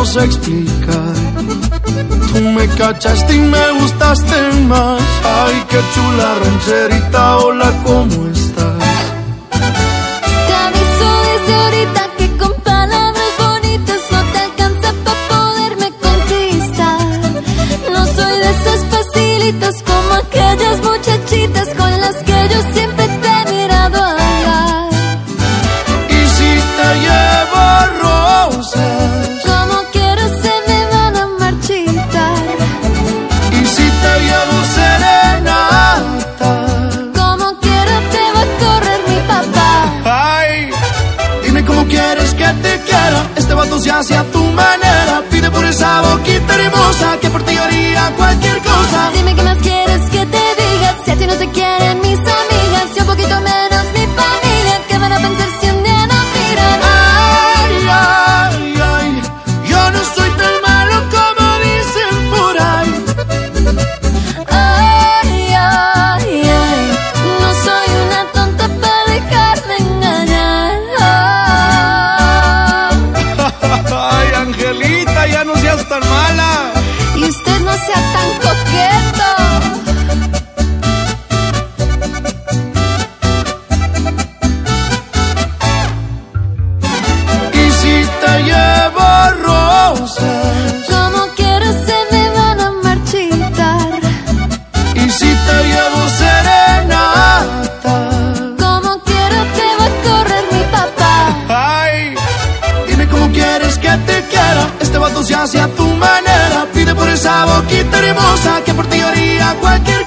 no explicar. Tú me cachaste y me gustaste más. Ay, qué chula rancherita, hola, ¿cómo quiera. Este vato se hace a tu manera, pide por esa boquita hermosa que por ti haría cualquier cosa. Dime qué más se hace a tu manera, pide por esa boquita hermosa que por ti haría cualquier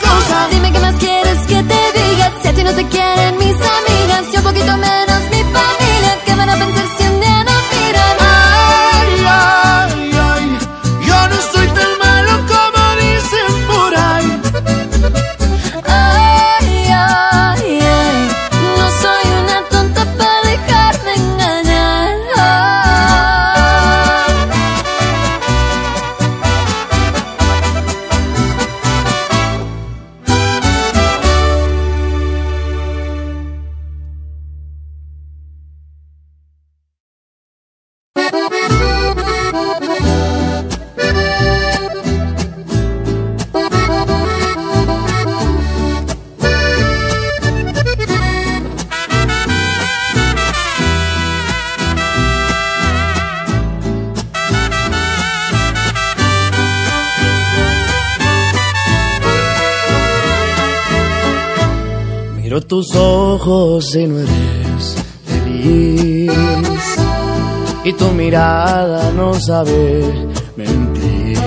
Miro tus ojos y no eres feliz. Y tu mirada no sabe mentir.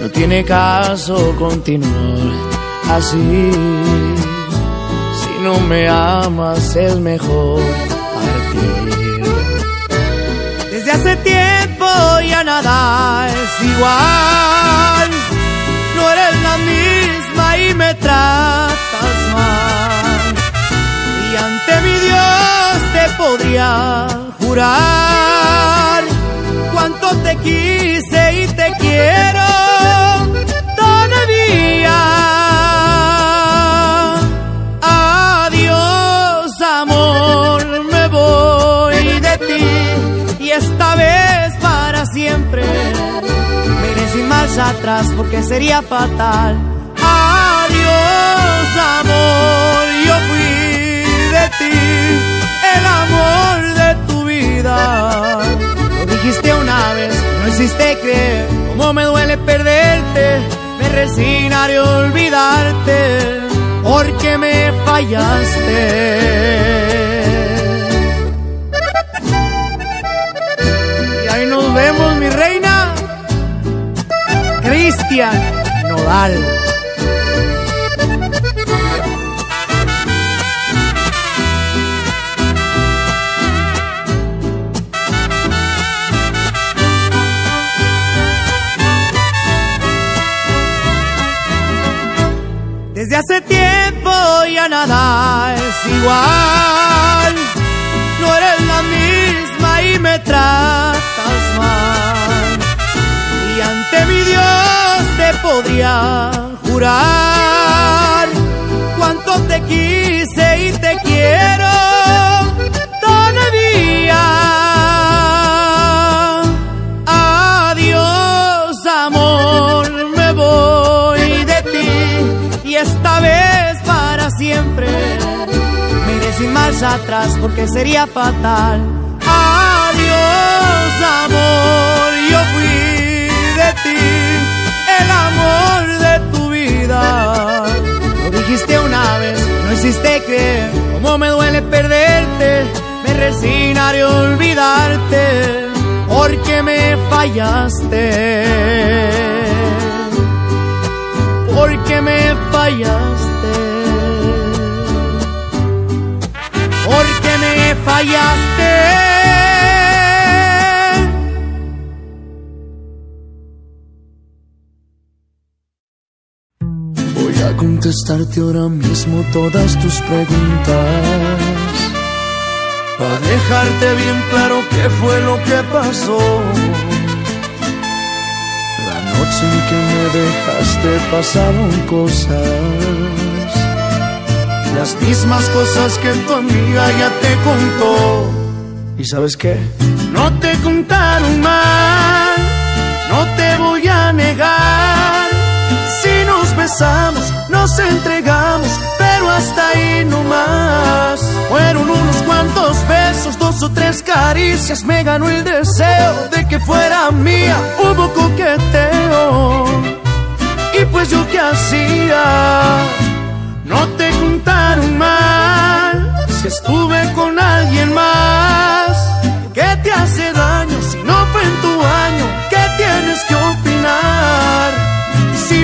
No tiene caso continuar así. Si no me amas es mejor partir. Desde hace tiempo ya nada es igual. No eres la misma y me tratas podría jurar cuánto te quise y te quiero todavía. Adiós, amor, me voy de ti y esta vez para siempre. Me iré sin marcha atrás porque sería fatal. Adiós, amor, yo fui el amor de tu vida. Lo dijiste una vez, no hiciste creer cómo me duele perderte. Me resignaré a olvidarte porque me fallaste. Y ahí nos vemos, mi reina. Cristian Nodal. Hace tiempo ya nada es igual. No eres la misma y me tratas mal. Y ante mi Dios te podría jurar cuánto te quiero atrás porque sería fatal. Adiós, amor, yo fui de ti, el amor de tu vida. Lo dijiste una vez, no hiciste creer, como me duele perderte, me resignaré a olvidarte, porque me fallaste. Porque me fallaste. Contestarte ahora mismo todas tus preguntas. Para dejarte bien claro qué fue lo que pasó. La noche en que me dejaste pasaron cosas las mismas cosas que tu amiga ya te contó. ¿Y sabes qué? No te contaron mal, no te voy a negar. Nos entregamos, pero hasta ahí no más. Fueron unos cuantos besos, dos o tres caricias, me ganó el deseo de que fuera mía. Hubo coqueteo, y pues yo qué hacía no te contaron mal si estuve con alguien más. ¿Qué te hace daño si no fue en tu año? ¿Qué tienes que opinar?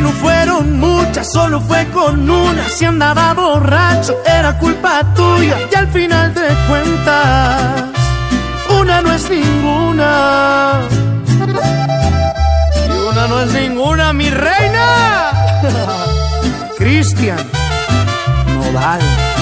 No fueron muchas, solo fue con una. Si andaba borracho, era culpa tuya. Y al final de cuentas, una no es ninguna. Y una no es ninguna, mi reina. Cristian. No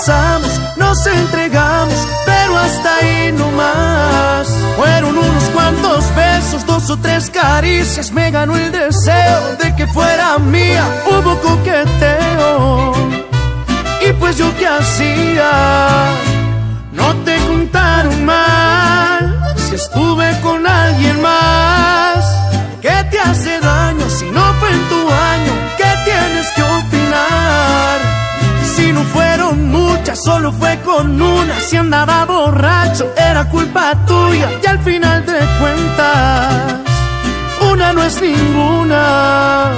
Besamos, nos entregamos, pero hasta ahí no más. Fueron unos cuantos besos, dos o tres caricias, me ganó el deseo de que fuera mía. Hubo coqueteo, y pues yo qué hacía. No te contaron mal, si estuve con alguien más. ¿Qué te hace daño solo fue con una. Si andaba borracho, era culpa tuya. Y al final de cuentas, una no es ninguna.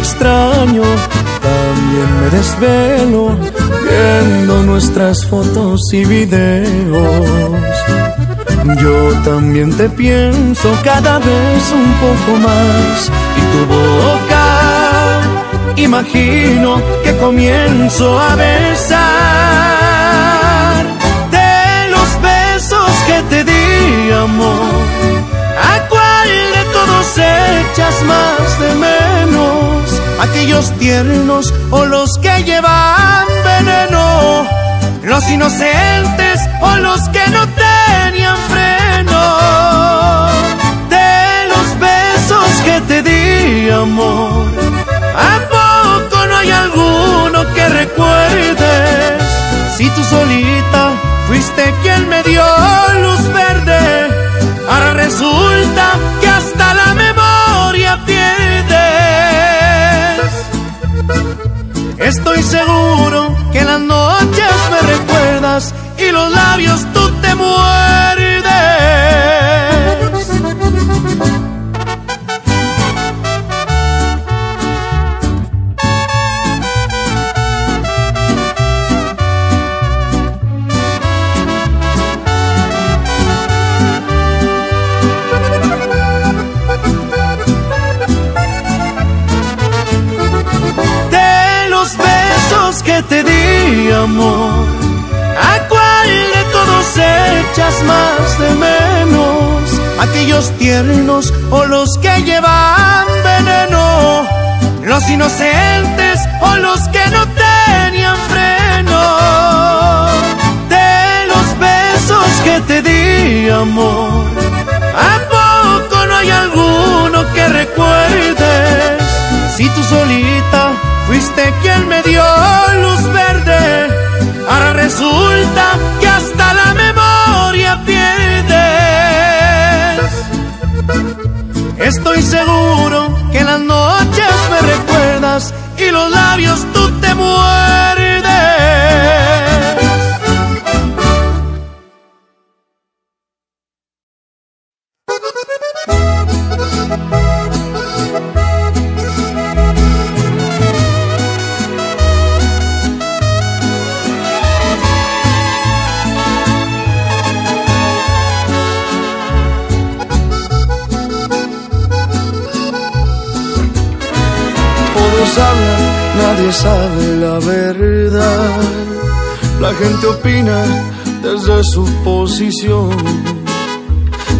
Extraño, también me desvelo viendo nuestras fotos y videos. Yo también te pienso cada vez un poco más y tu boca imagino que comienzo a besar de los besos que te di amor. ¿A cuál de todos echas más de menos? Aquellos tiernos o los que llevan veneno, los inocentes o los que no tenían freno. De los besos que te di, amor, ¿a poco no hay alguno que recuerdes? Si tú solita fuiste quien me dio luz verde, ahora resulta que hasta la memoria pierdes. Estoy seguro que las noches me recuerdas y los labios tú te muerdes. Amor. ¿A cuál de todos echas más de menos? ¿Aquellos tiernos o los que llevan veneno? ¿Los inocentes o los que no tenían freno? De los besos que te di, amor. ¿A poco no hay alguno que recuerdes? Si tú solita fuiste quien me dio tú la verdad. La gente opina desde su posición.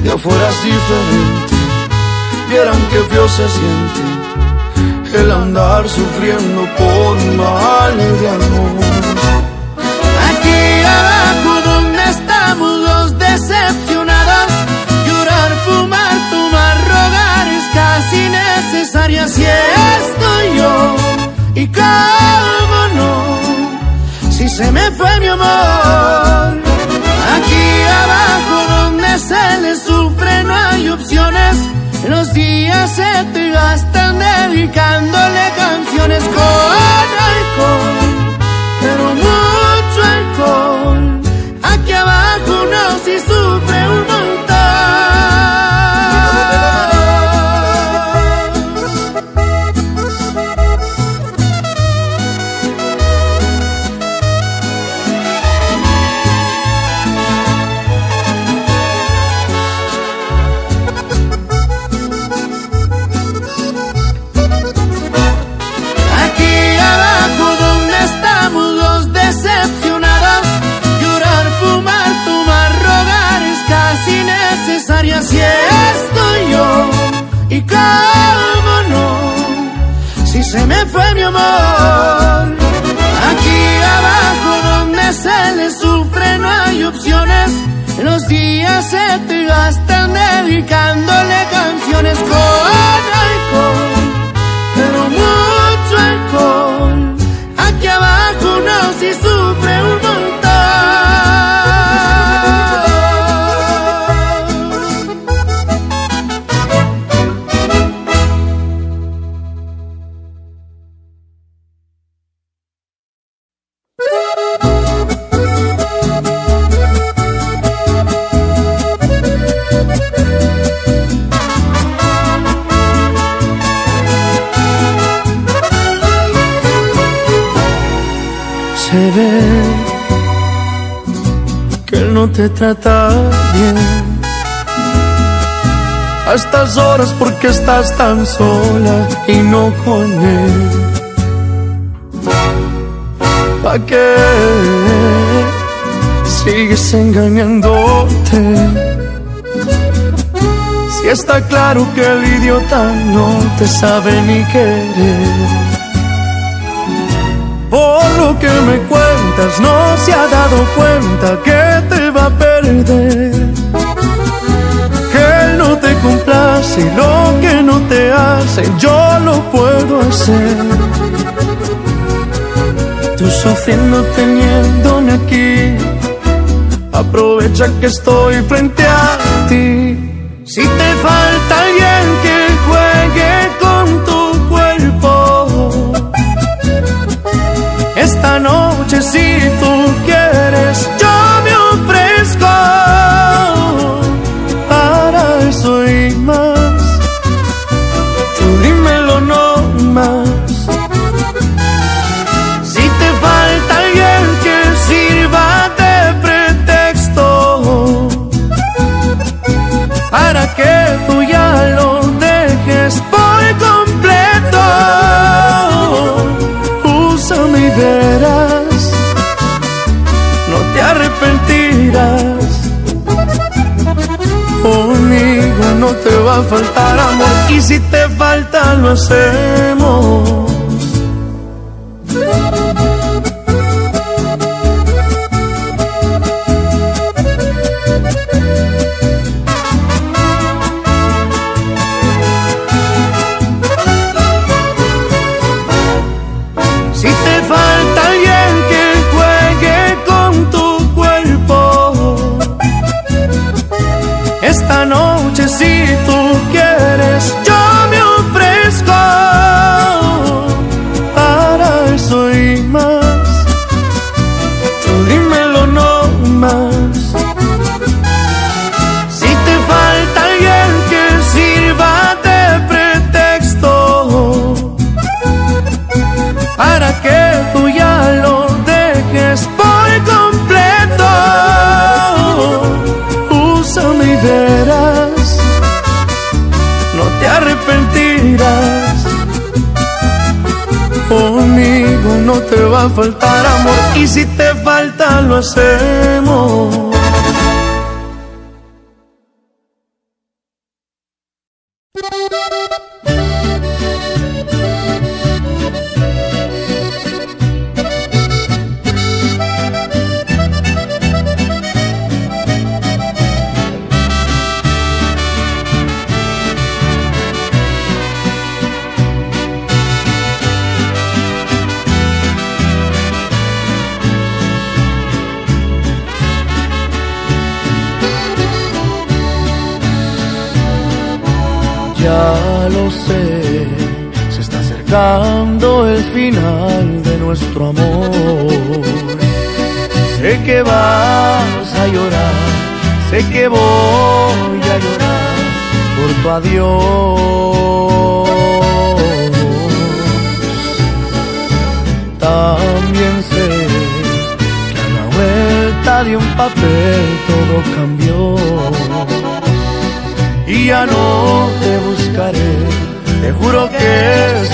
De afuera es diferente, vieran que feo se siente el andar sufriendo por mal de amor. Aquí abajo donde estamos los decepcionados, llorar, fumar, tomar, rogar es casi necesario, así estoy yo. Y cómo no, si se me fue mi amor. Aquí abajo donde se le sufre no hay opciones. Los días se te gastan dedicándole canciones con alcohol, hay opciones, los días se te gastan dedicándole canciones te trata bien. A estas horas porque estás tan sola y no con él. ¿Pa' qué sigues engañándote? Si está claro que el idiota no te sabe ni querer. Por lo que me no se ha dado cuenta que te va a perder. Que él no te complace lo que no te hace, yo lo puedo hacer. Tú sufriendo teniéndome aquí, aprovecha que estoy frente a ti. Si te falta alguien Esta noche si tú quieres va a faltar amor. Y si te falta lo hacemos. va a faltar amor y si te falta lo hacemos. también sé que a la vuelta de un papel todo cambió. Y ya no te buscaré, te juro que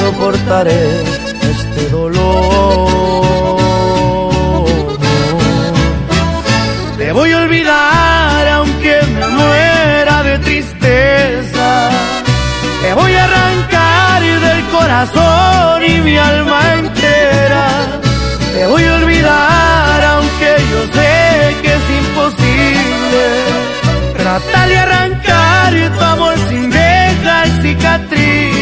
soportaré este dolor. Te voy a olvidar aunque me muera corazón y mi alma entera. Te voy a olvidar, aunque yo sé que es imposible. Tratar de arrancar tu amor sin dejar cicatrices.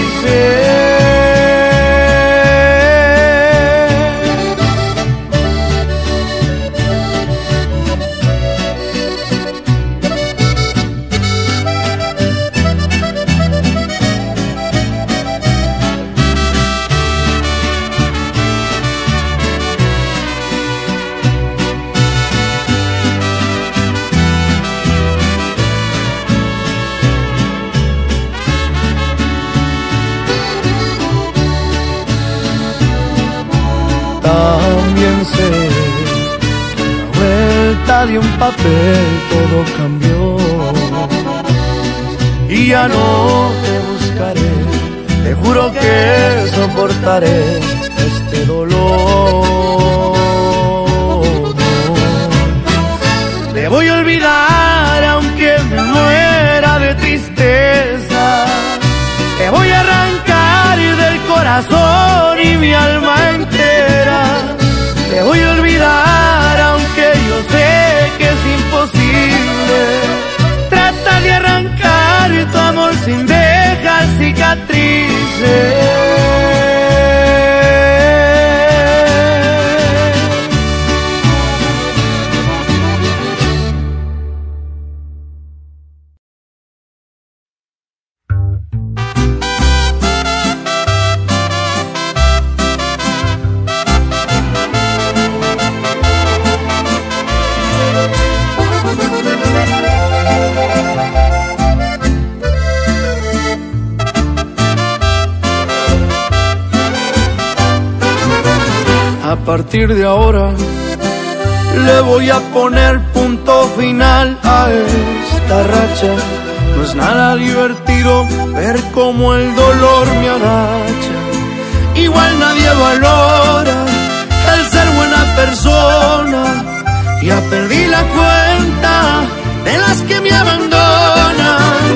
de un papel todo cambió. Y ya no te buscaré, te juro que soportaré este dolor. Te voy a olvidar aunque me muera de tristeza. Te voy a arrancar del corazón y mi alma entera. Te voy a olvidar cicatrizes. É. partir de ahora le voy a poner punto final a esta racha. No es nada divertido ver cómo el dolor me agacha. Igual nadie valora el ser buena persona. Ya perdí la cuenta de las que me abandonan.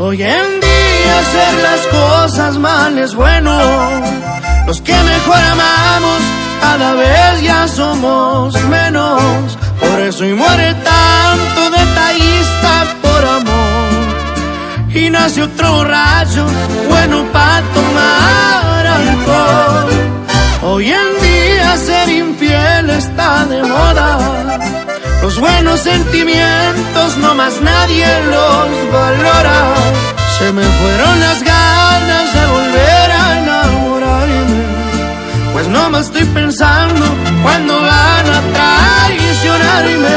Hoy en día hacer las cosas mal es bueno. Los que mejor amamos cada vez ya somos menos. Por eso y muere tanto detallista por amor. Y nace otro rayo bueno para tomar alcohol. Hoy en día ser infiel está de moda. Los buenos sentimientos no más nadie los valora. Se me fueron las ganas de volver. Pues no me estoy pensando cuando van a traicionarme.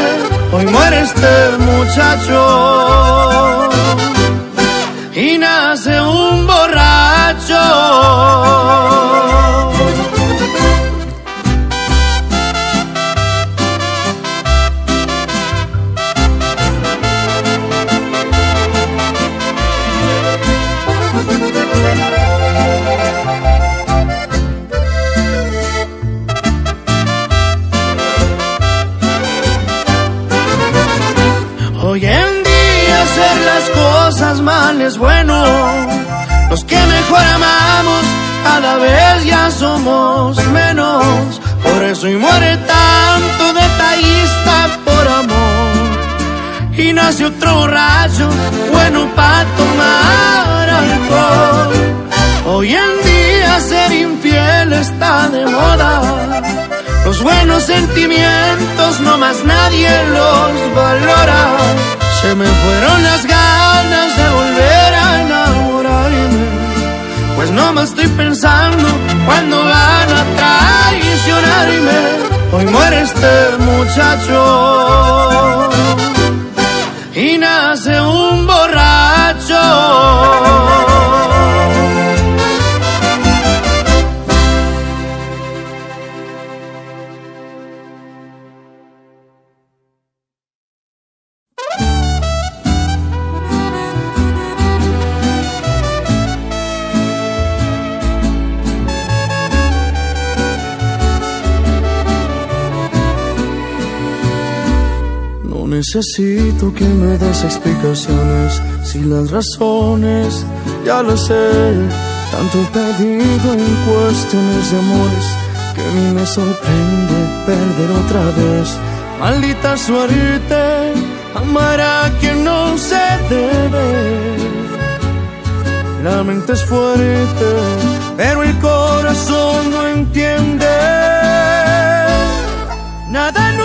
Hoy muere este muchacho y nace un borracho. Somos menos. Por eso y muere tanto detallista por amor. Y nace otro rayo bueno para tomar alcohol. Hoy en día ser infiel está de moda. Los buenos sentimientos no más nadie los valora. Se me fueron las ganas de volver. Pues no me estoy pensando cuando van a traicionarme. Hoy muere este muchacho y nace un borracho. Necesito que me des explicaciones si las razones ya lo sé. Tanto perdido en cuestiones de amores que a mí me sorprende perder otra vez. Maldita suerte, amar a quien no se debe. La mente es fuerte, pero el corazón no entiende. Nada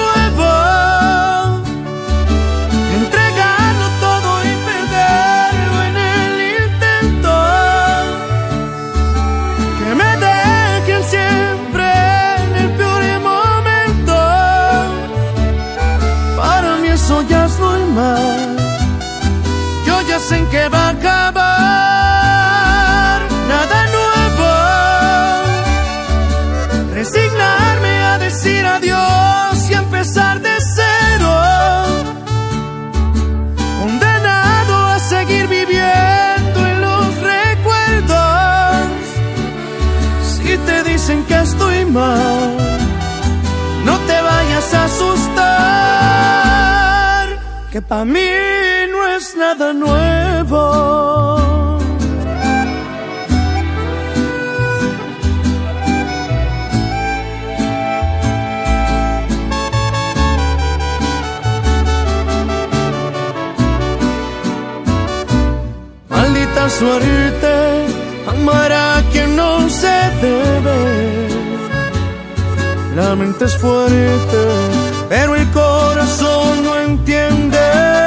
para mí no es nada nuevo. Maldita suerte, amar a quien no se debe. La mente es fuerte, pero el corazón no entiende.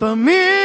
Que para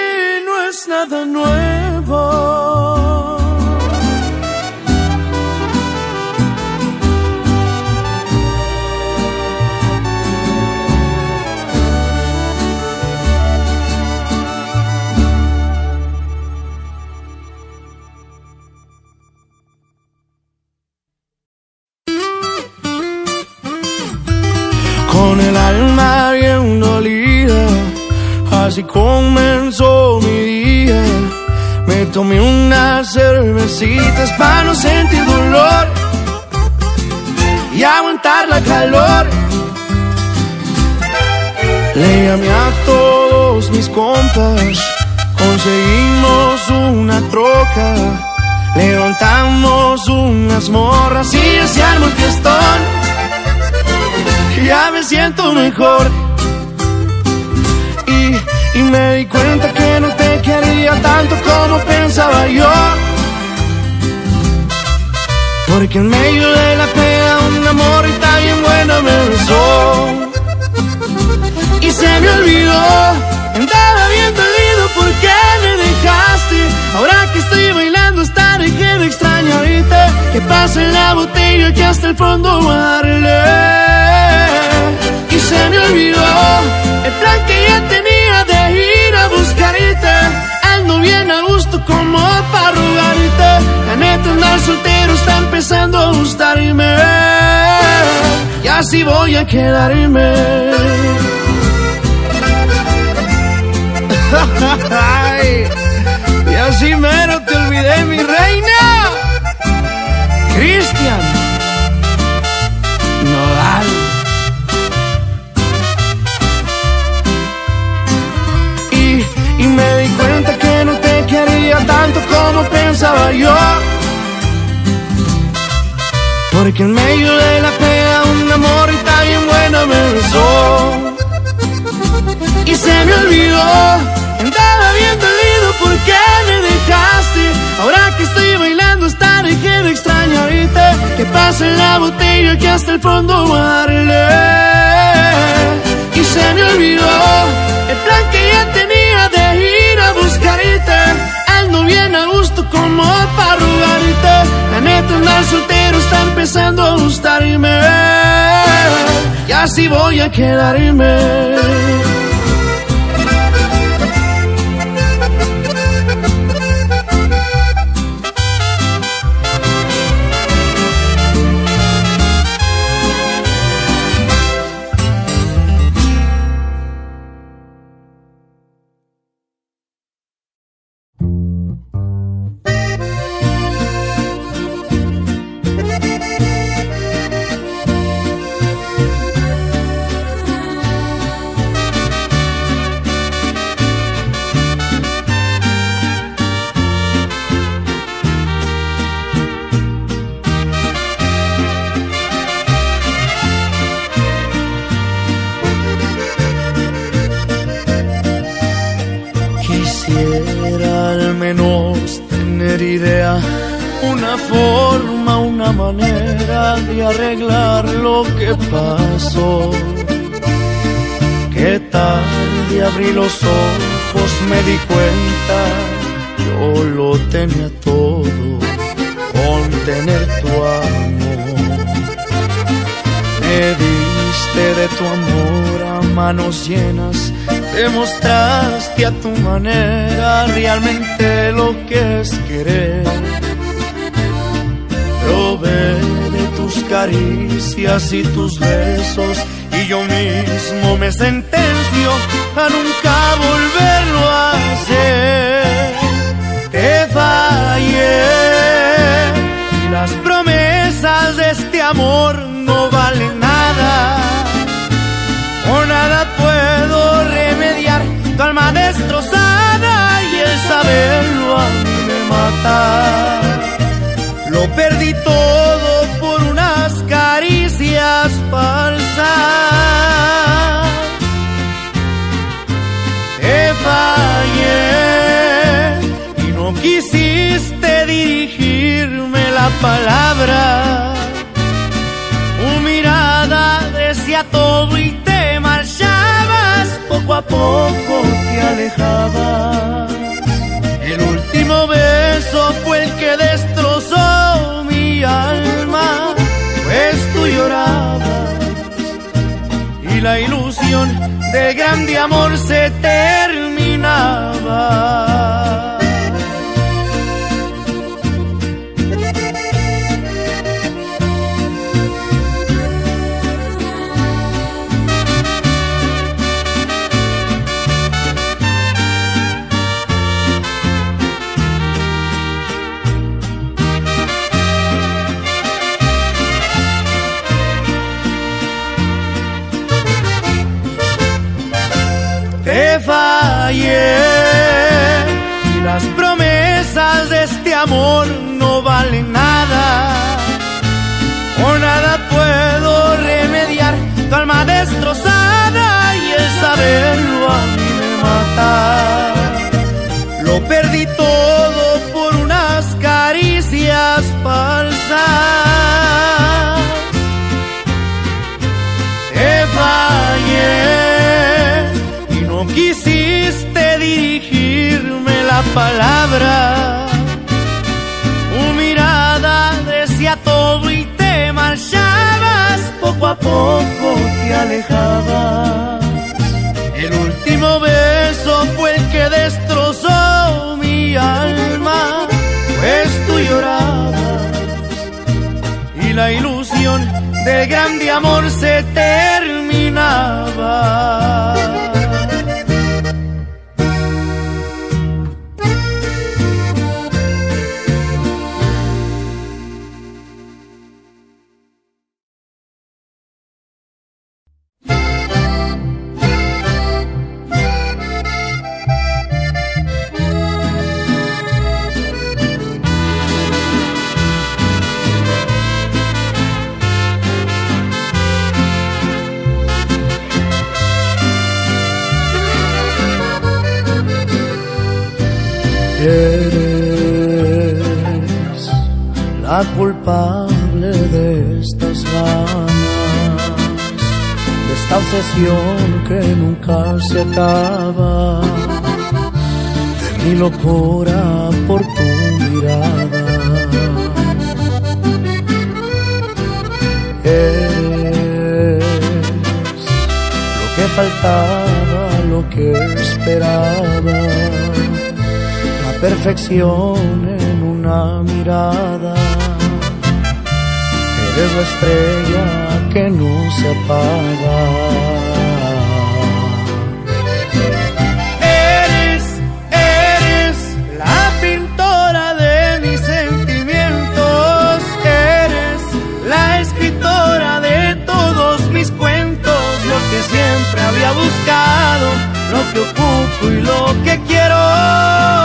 unas morras y se armó el fiestón ya me siento mejor. Y, y me di cuenta que no te quería tanto como pensaba yo. Porque en medio de la pena un amor y tan bien buena me besó. Y se me olvidó, andaba bien dolido porque me dejaste. Ahora que estoy bailando me extraña ahorita. Que pase la botella que hasta el fondo darle y se me olvidó el plan que ya tenía de ir a buscarte. Ando bien a gusto como para rogarte. La neta, andar soltero está empezando a gustarme. Y así voy a quedarme. y así mero te olvidé, mi reina. Pensaba yo. Porque en medio de la pena un amor y tan bien bueno me besó. Y se me olvidó, andaba bien dolido porque me dejaste. Ahora que estoy bailando estaré que me extraño ahorita. Que pase la botella que hasta el fondo darle. Y se me olvidó el plan que ya tenía bien a gusto como para rogarte. La neta, andar soltero está empezando a gustarme. Y así voy a quedarme. Tu manera realmente lo que es querer. Probé de tus caricias y tus besos y yo mismo me sentencio a nunca volverlo a hacer. Te fallé y las promesas de este amor a mí me mata. Lo perdí todo por unas caricias falsas. Te fallé y no quisiste dirigirme la palabra. Tu mirada decía todo y te marchabas poco a poco te alejabas. Beso fue el que destrozó mi alma, pues tú llorabas y la ilusión de grande amor se terminaba. Destrozada y el saberlo a mí me mata. Lo perdí poco te alejabas. El último beso fue el que destrozó mi alma, pues tú llorabas y la ilusión del grande amor se terminaba. Culpable de estas ganas, de esta obsesión que nunca se acaba, de mi locura por tu mirada. Eres lo que faltaba, lo que esperaba la perfección en una mirada. Eres la estrella que no se apaga. Eres, eres la pintora de mis sentimientos. Eres la escritora de todos mis cuentos. Lo que siempre había buscado, lo que ocupo y lo que quiero.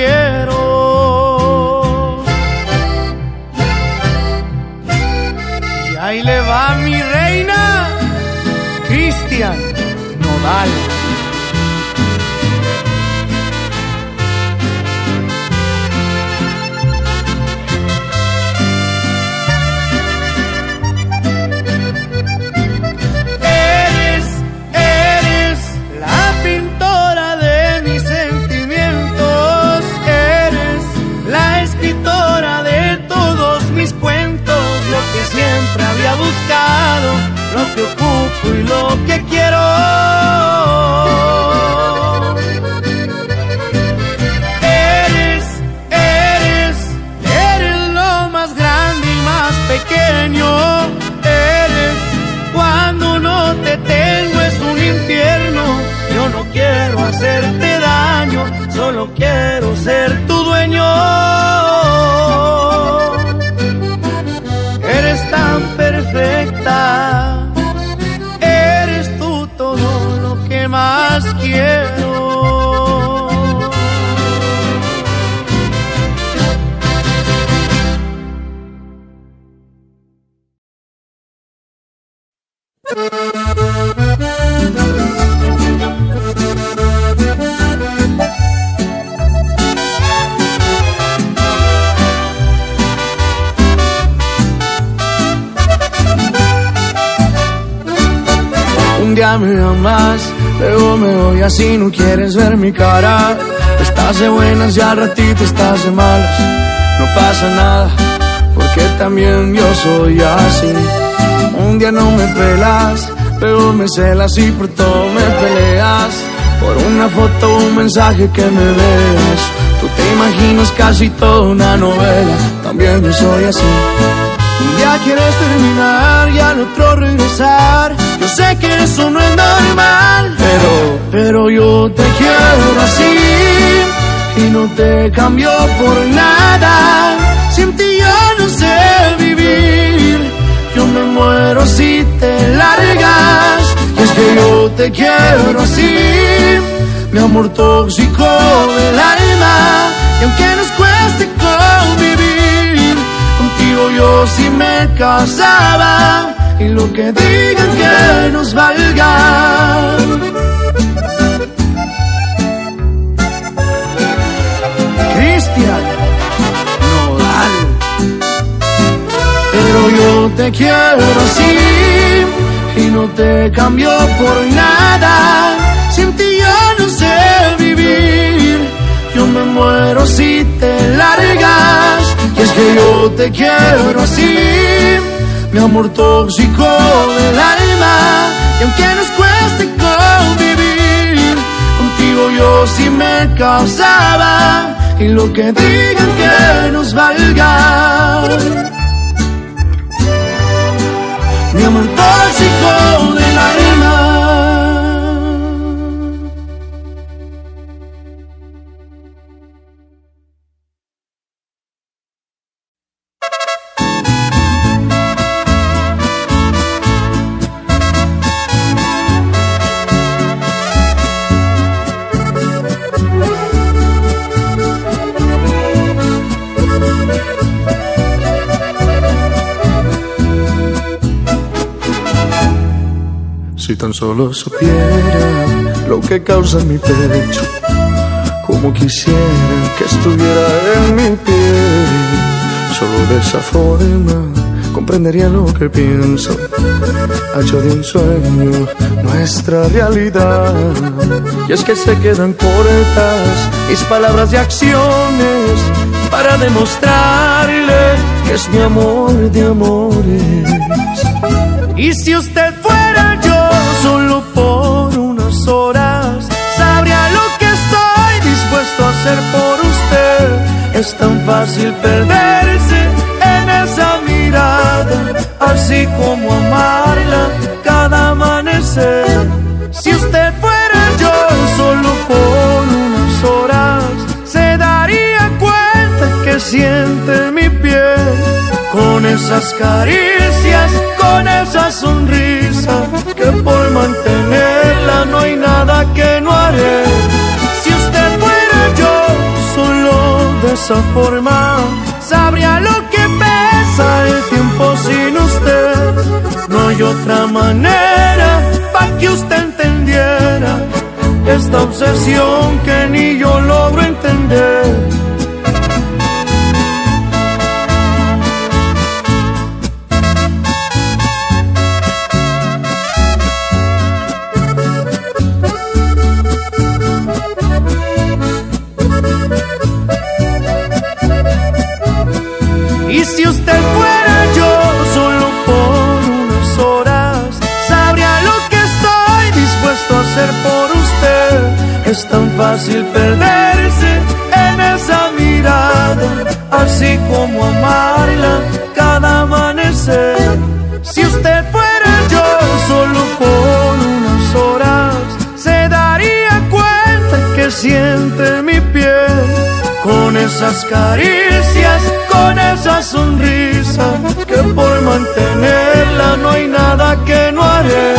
Quiero. Ser amas, luego me voy así, no quieres ver mi cara. Estás de buenas y al ratito estás de malas. No pasa nada, porque también yo soy así. Un día no me pelas, luego me celas y por todo me peleas. Por una foto o un mensaje que me veas. Tú te imaginas casi toda una novela, también yo soy así. Día quieres terminar y al otro regresar. Yo sé que eso no es normal, pero, pero yo te quiero así y no te cambio por nada. Sin ti yo no sé vivir, yo me muero si te largas. Y es que yo te quiero así, mi amor tóxico del alma. Y aunque nos cueste convivir, contigo yo sí me casaba. Y lo que digan que nos valga. Cristian Nodal. Pero yo te quiero así y no te cambio por nada. Sin ti yo no sé vivir, yo me muero si te largas. Y es que yo te quiero así, mi amor tóxico del alma. Y aunque nos cueste convivir, contigo yo sí me casaba. Y lo que digan que nos valga. Mi amor tóxico del alma. Tan solo supiera lo que causa mi pecho, como quisiera que estuviera en mi piel. Solo de esa forma comprendería lo que pienso. Hecho de un sueño nuestra realidad. Y es que se quedan cortas mis palabras y acciones para demostrarle que es mi amor de amores. Y si usted fuera sabría lo que estoy dispuesto a hacer por usted. Es tan fácil perderse en esa mirada, así como amarla cada amanecer. Esas caricias, con esa sonrisa, que por mantenerla no hay nada que no haré. Si usted fuera yo, solo de esa forma, sabría lo que pesa el tiempo sin usted. No hay otra manera para que usted entendiera esta obsesión que ni yo logro entender. Es tan fácil perderse en esa mirada, así como amarla cada amanecer. Si usted fuera yo solo por unas horas, se daría cuenta que siente mi piel con esas caricias, con esa sonrisa, que por mantenerla no hay nada que no haré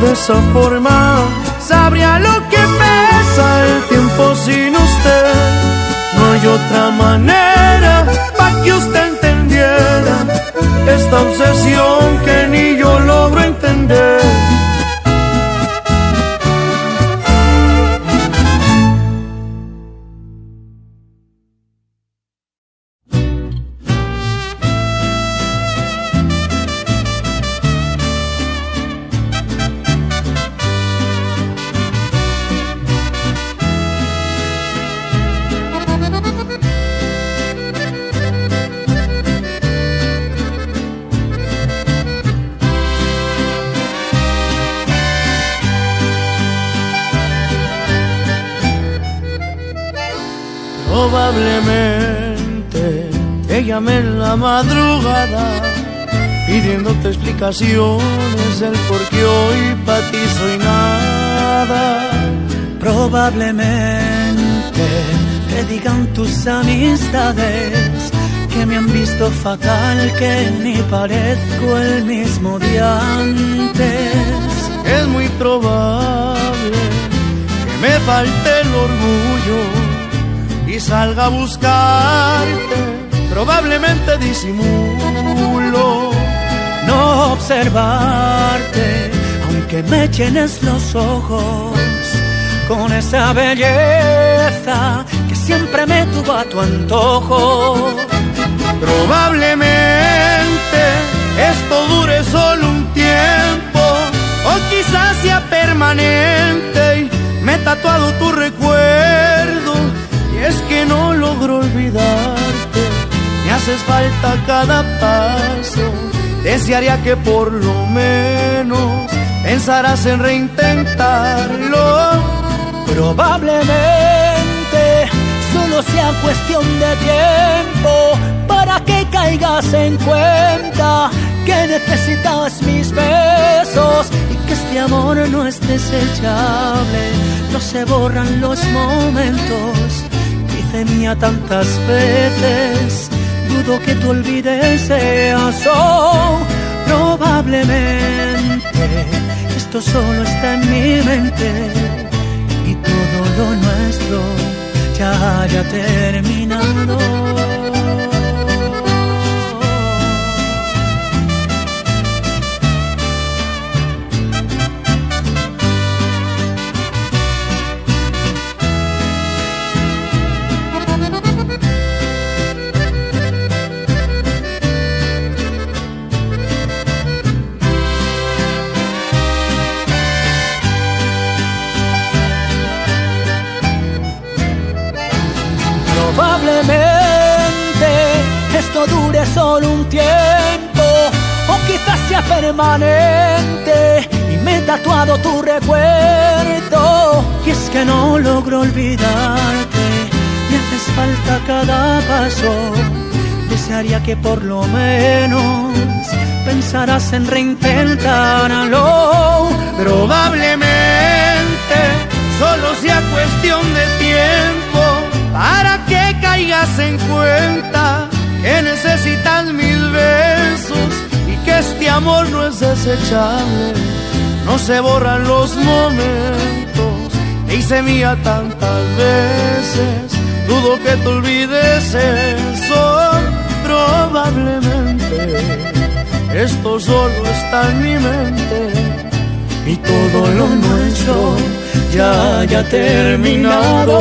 de esa forma sabría lo que pesa el tiempo sin usted. No hay otra manera para que usted entendiera esta obsesión que ni yo logro entender Probablemente te llamé en la madrugada pidiéndote explicaciones del por qué hoy para ti soy nada. Probablemente te digan tus amistades que me han visto fatal, que ni parezco el mismo de antes. Es muy probable que me falte el orgullo y salga a buscarte. Probablemente disimulo no observarte, aunque me llenes los ojos con esa belleza que siempre me tuvo a tu antojo. Probablemente esto dure solo un tiempo, o quizás sea permanente y me he tatuado tu recuerdo. Es que no logro olvidarte, me haces falta cada paso. Desearía que por lo menos pensarás en reintentarlo. Probablemente solo sea cuestión de tiempo para que caigas en cuenta que necesitas mis besos y que este amor no es desechable. No se borran los momentos, dice mía tantas veces. Dudo que tú olvides eso, probablemente esto solo está en mi mente y todo lo nuestro ya haya terminado. Esto dure solo un tiempo o quizás sea permanente y me he tatuado tu recuerdo y es que no logro olvidarte me haces falta cada paso desearía que por lo menos pensarás en reintentarlo probablemente solo sea cuestión de tiempo para caigas en cuenta que necesitas mis besos y que este amor no es desechable. No se borran los momentos que hice mía tantas veces. Dudo que te olvides eso, probablemente. Esto solo está en mi mente y todo lo nuestro ya haya terminado.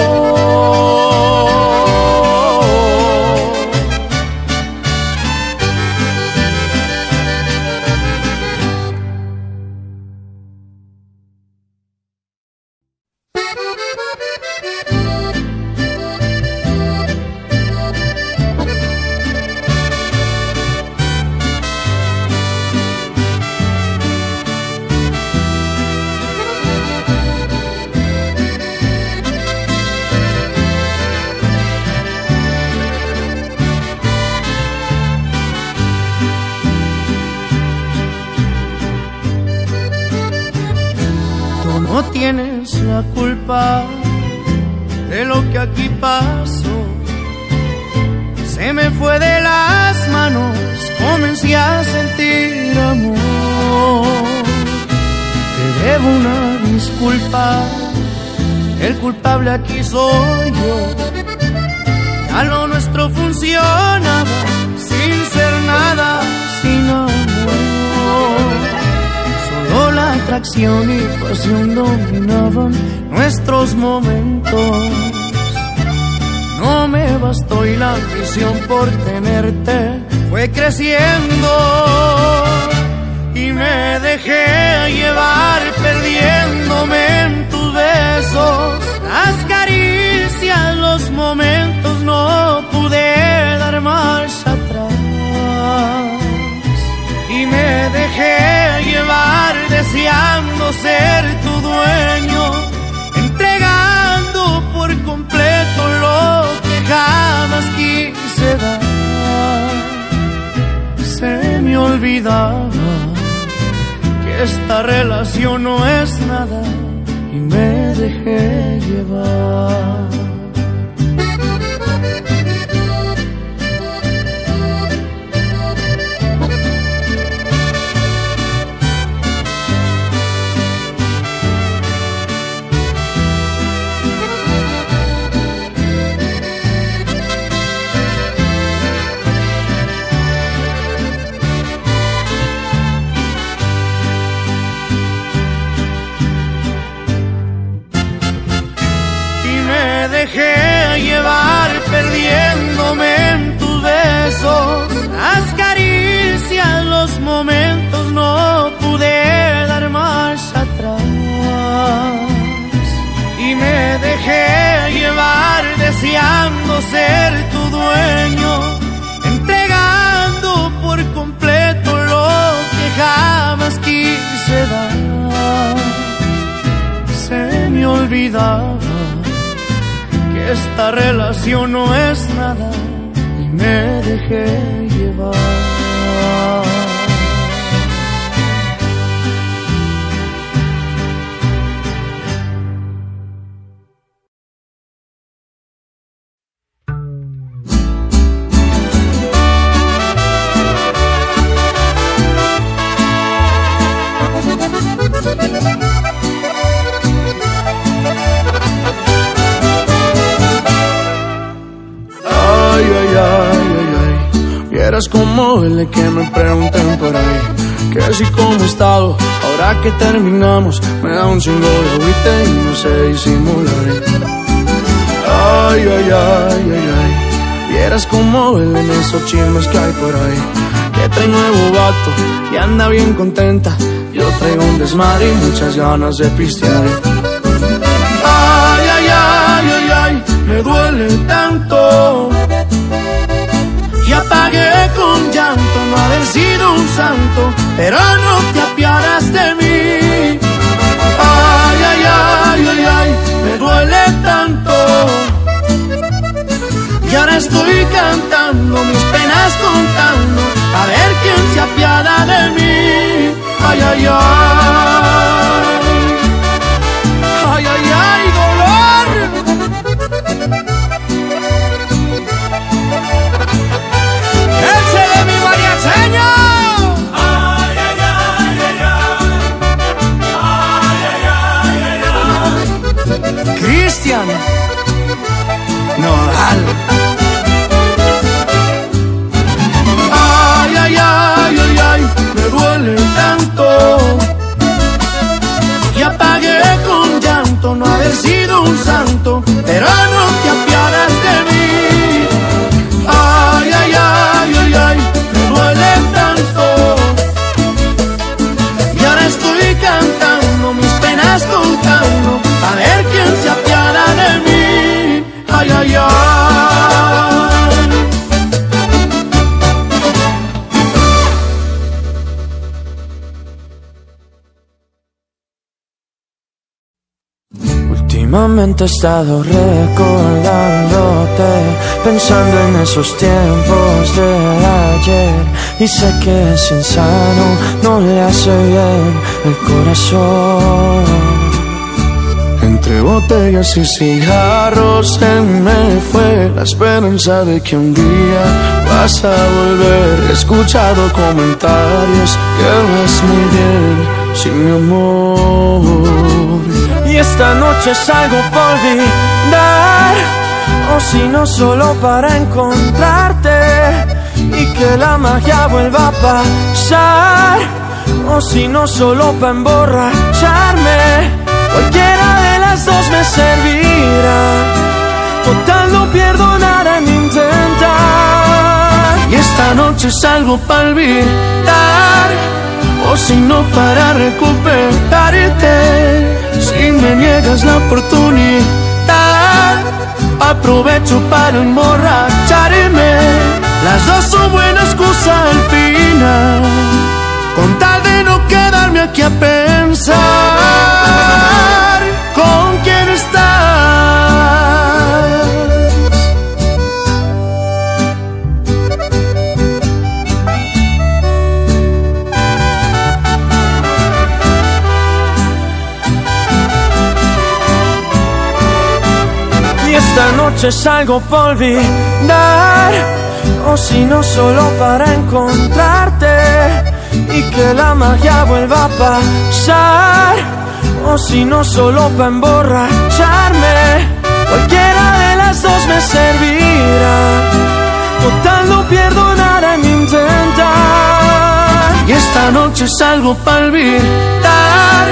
Olvidaba esta relación no es nada y me dejé llevar. El que me pregunten por ahí Que si como he estado, ahora que terminamos Me da un chingo de agüite y no sé disimular. Ay, ay, ay, ay, ay Vieras como él en esos chismes que hay por ahí. Que trae nuevo vato y anda bien contenta Yo traigo un desmadre y muchas ganas de pistear. Ay, ay, ay, ay, ay Me duele tanto apagué con llanto no haber sido un santo, pero no te apiadas de mí. Ay, ay, ay, ay, ay, me duele tanto. Y ahora estoy cantando mis penas contando, a ver quién se apiada de mí. Ay, ay, ay. Ay, Cristian Nodal. Ay, ay, ay, ay, ay, me duele tanto. Y apagué con llanto no haber sido un santo, pero no te duele tanto. Y ahora estoy cantando mis penas contando, a ver quién se apiada de mí. Ay, ay, ay. Últimamente he estado recordándote, pensando en esos tiempos de ayer. Y sé que es insano, no le hace bien el corazón. Entre botellas y cigarros se me fue la esperanza de que un día vas a volver. He escuchado comentarios que vas muy bien sin mi amor. Esta noche salgo por olvidar, o si no solo para encontrarte y que la magia vuelva a pasar, o si no solo para emborracharme. Cualquiera de las dos me servirá. Total, no pierdo nada en intentar. Y esta noche salgo para olvidar, o si no para recuperarte. Si me niegas la oportunidad, aprovecho para emborracharme. Las dos son buena excusa al final, con tal de no quedarme aquí a pensar con quién estás. Noche salgo por olvidar, o si no solo para encontrarte y que la magia vuelva a pasar, o si no solo para emborracharme, cualquiera de las dos me servirá. Total no pierdo nada en intentar. Y esta noche salgo para olvidar,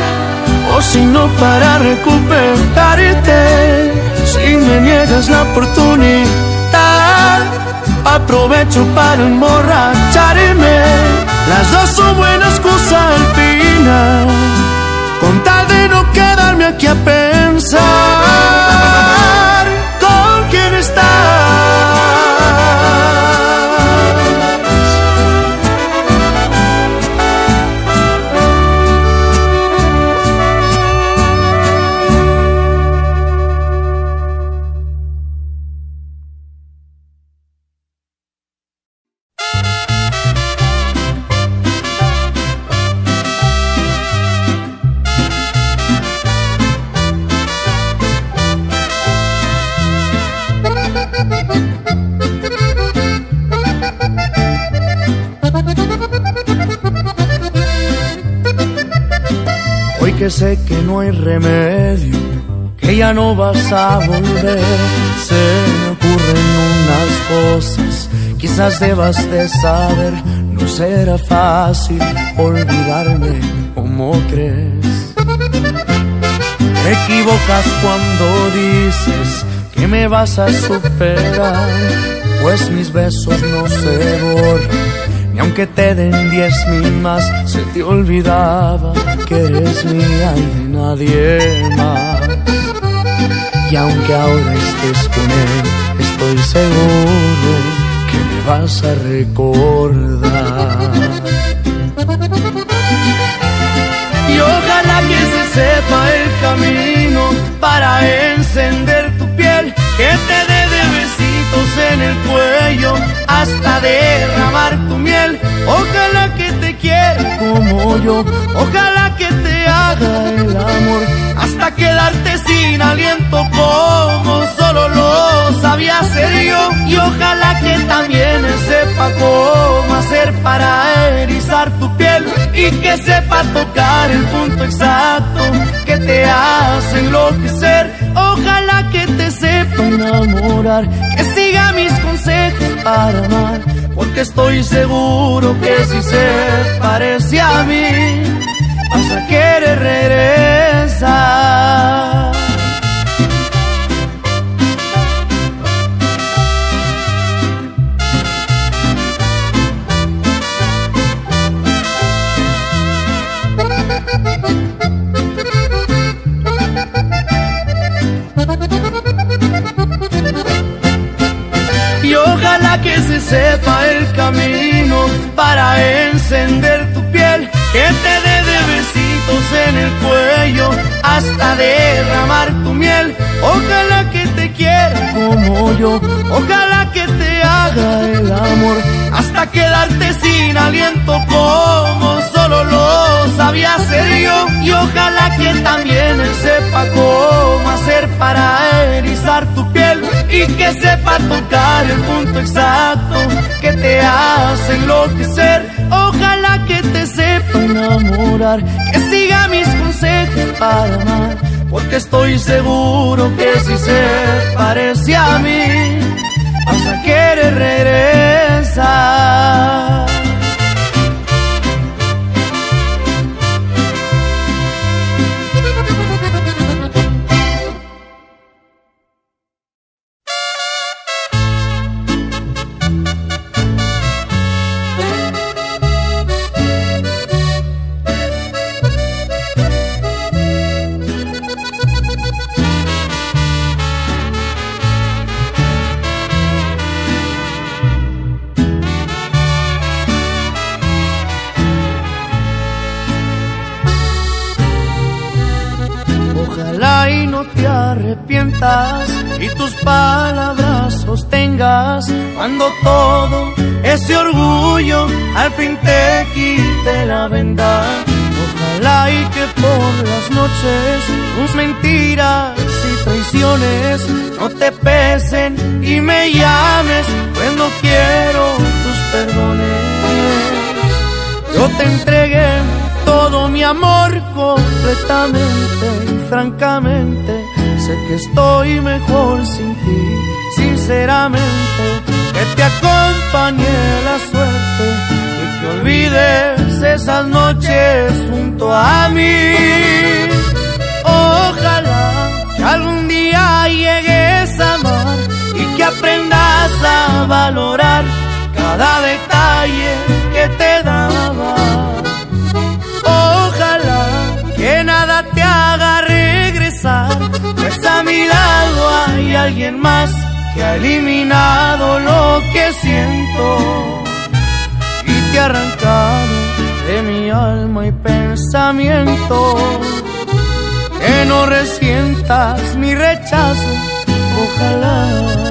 o si no para recuperarte. Si me niegas la oportunidad, aprovecho para emborracharme. Las dos son buenas cosas al final, con tal de no quedarme aquí a pensar no hay remedio, que ya no vas a volver, se me ocurren unas cosas, quizás debas de saber, no será fácil olvidarme como crees. Te equivocas cuando dices que me vas a superar, pues mis besos no se borran. Aunque te den diez mil más, se te olvidaba que eres mía y nadie más. Y aunque ahora estés con él, estoy seguro que me vas a recordar. Y ojalá que se sepa el camino para encender tu piel, que te dé de besitos en el cuello hasta derramar tu miel. Ojalá que te quiera como yo, ojalá que te haga el amor hasta quedarte sin aliento como solo lo sabía hacer yo. Y ojalá que también sepa cómo hacer para erizar tu piel y que sepa tocar el punto exacto que te hace enloquecer. Ojalá enamorar, que siga mis consejos para amar, porque estoy seguro que si se parece a mí, vas a querer regresar. Que se sepa el camino para encender tu piel, que te dé de besitos en el cuello hasta derramar tu miel. Ojalá que te quiera como yo, ojalá que te haga el amor hasta quedarte sin aliento como solo lo sabía hacer yo. Y ojalá que también él sepa cómo hacer para erizar tu piel y que sepa tocar el punto exacto que te hace enloquecer. Ojalá que te sepa enamorar, que siga mis consejos para amar, porque estoy seguro que si se parece a mí, vas a querer regresar. Ese orgullo al fin te quite la venda. Ojalá y que por las noches tus mentiras y traiciones no te pesen y me llames, pues no quiero tus perdones. Yo te entregué todo mi amor completamente y francamente sé que estoy mejor sin ti, sinceramente, que te acompañe la suerte y que olvides esas noches junto a mí. Ojalá que algún día llegues a amar y que aprendas a valorar cada detalle que te daba. Ojalá que nada te haga regresar, pues a mi lado hay alguien más que ha eliminado lo que siento y te ha arrancado de mi alma y pensamiento que no resientas mi rechazo, ojalá.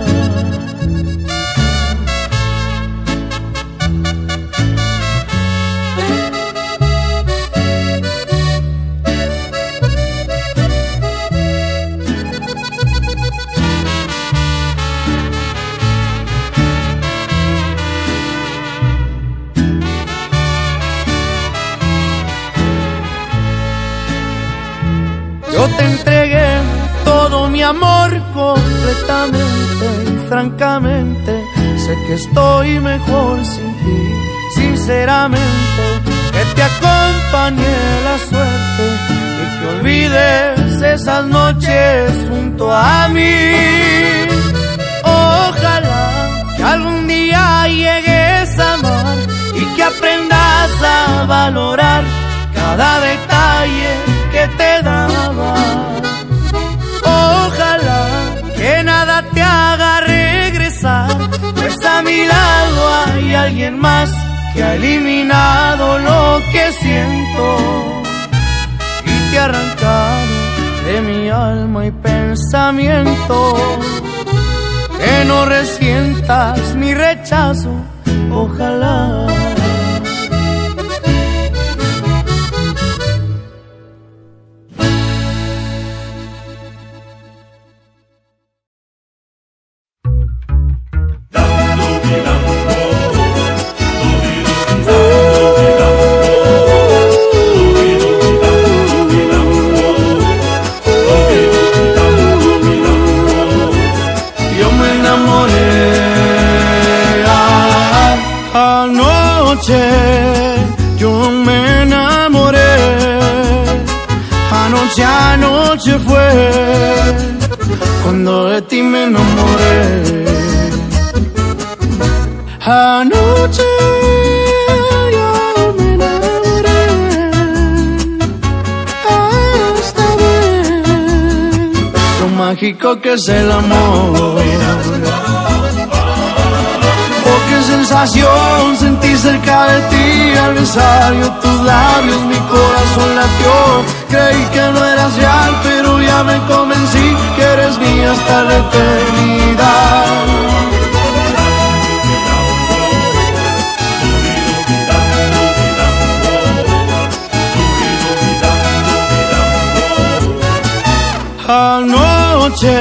Yo te entregué todo mi amor completamente y francamente sé que estoy mejor sin ti. Sinceramente, que te acompañe la suerte y que olvides esas noches junto a mí. Ojalá que algún día llegues a amar y que aprendas a valorar cada detalle que te daba. Haga regresar, pues a mi lado hay alguien más que ha eliminado lo que siento y te ha arrancado de mi alma y pensamiento. Que no resientas mi rechazo, ojalá. Anoche fue cuando de ti me enamoré. Anoche yo me enamoré, hasta ver lo mágico que es el amor. Oh, qué sensación sentí cerca de ti al besar yo tus labios, mi corazón latió. Creí que no eras real, pero ya me convencí que eres mía hasta la eternidad. Anoche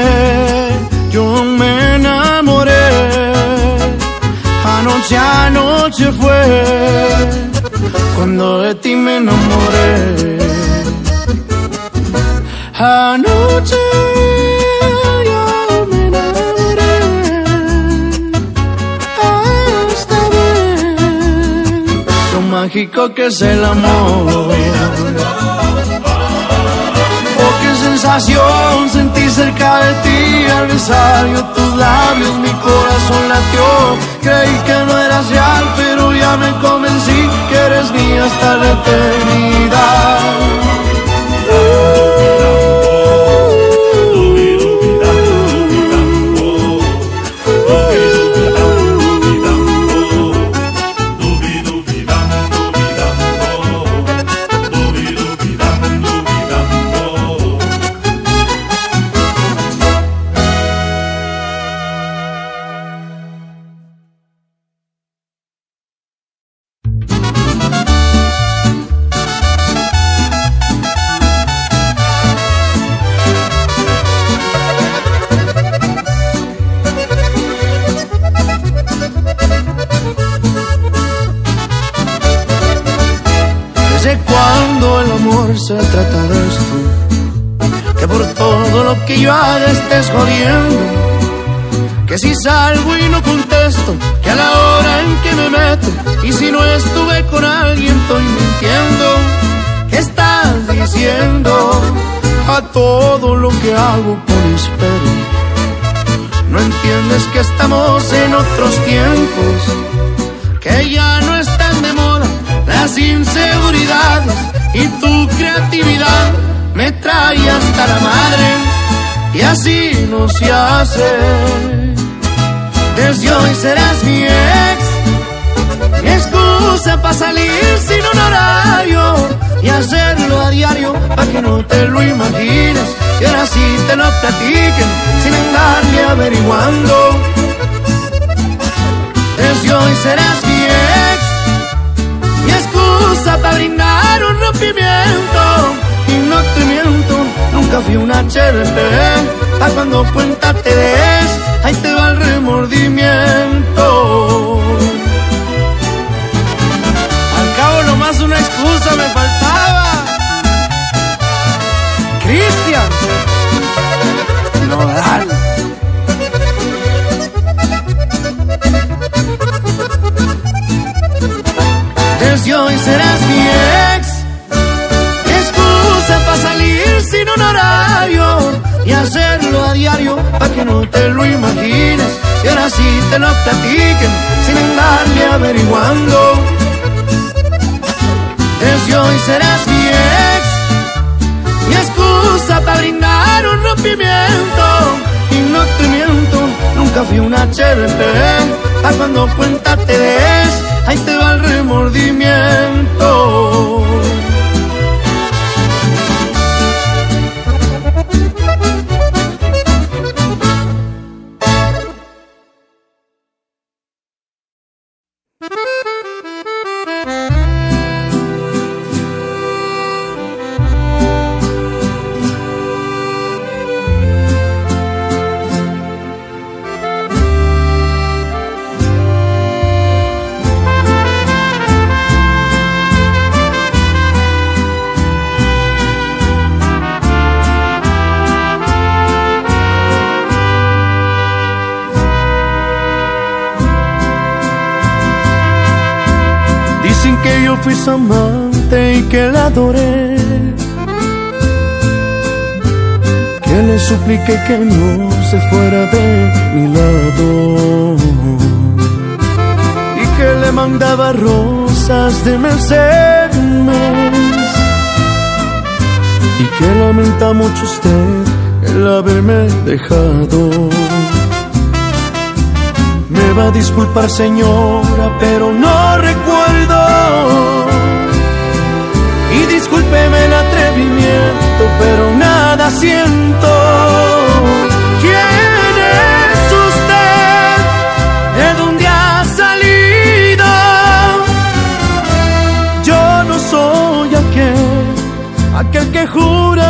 yo me enamoré, anoche, anoche fue cuando de ti me enamoré. Anoche yo me enamoré, hasta ver lo mágico que es el amor. Oh, qué sensación sentí cerca de ti al besar tus labios, mi corazón latió. Creí que no eras real, pero ya me convencí que eres mía hasta la eternidad. Se hace. Desde hoy serás mi ex, mi excusa para salir sin un horario y hacerlo a diario para que no te lo imagines y ahora sí te lo platiquen sin andarle averiguando. Desde hoy serás mi ex para brindar un rompimiento. Y no te nunca fui una HRP. Pa' cuando cuenta te des, ahí te va el remordimiento. Al cabo nomás una excusa me faltaba. Cristian. No, dale. Desde hoy serás mi y hacerlo a diario para que no te lo imagines. Y ahora sí te lo platiquen sin andarle averiguando. Desde hoy serás mi ex. Mi excusa para brindar un rompimiento. Y no te miento, nunca fui una HRP. para cuando cuenta te des ahí te va el remordimiento. Supliqué que no se fuera de mi lado. Y que le mandaba rosas de mes en mes. Y que lamenta mucho usted el haberme dejado. Me va a disculpar señora, pero no recuerdo y discúlpeme el atrevimiento, pero nada siento. Aquel que jura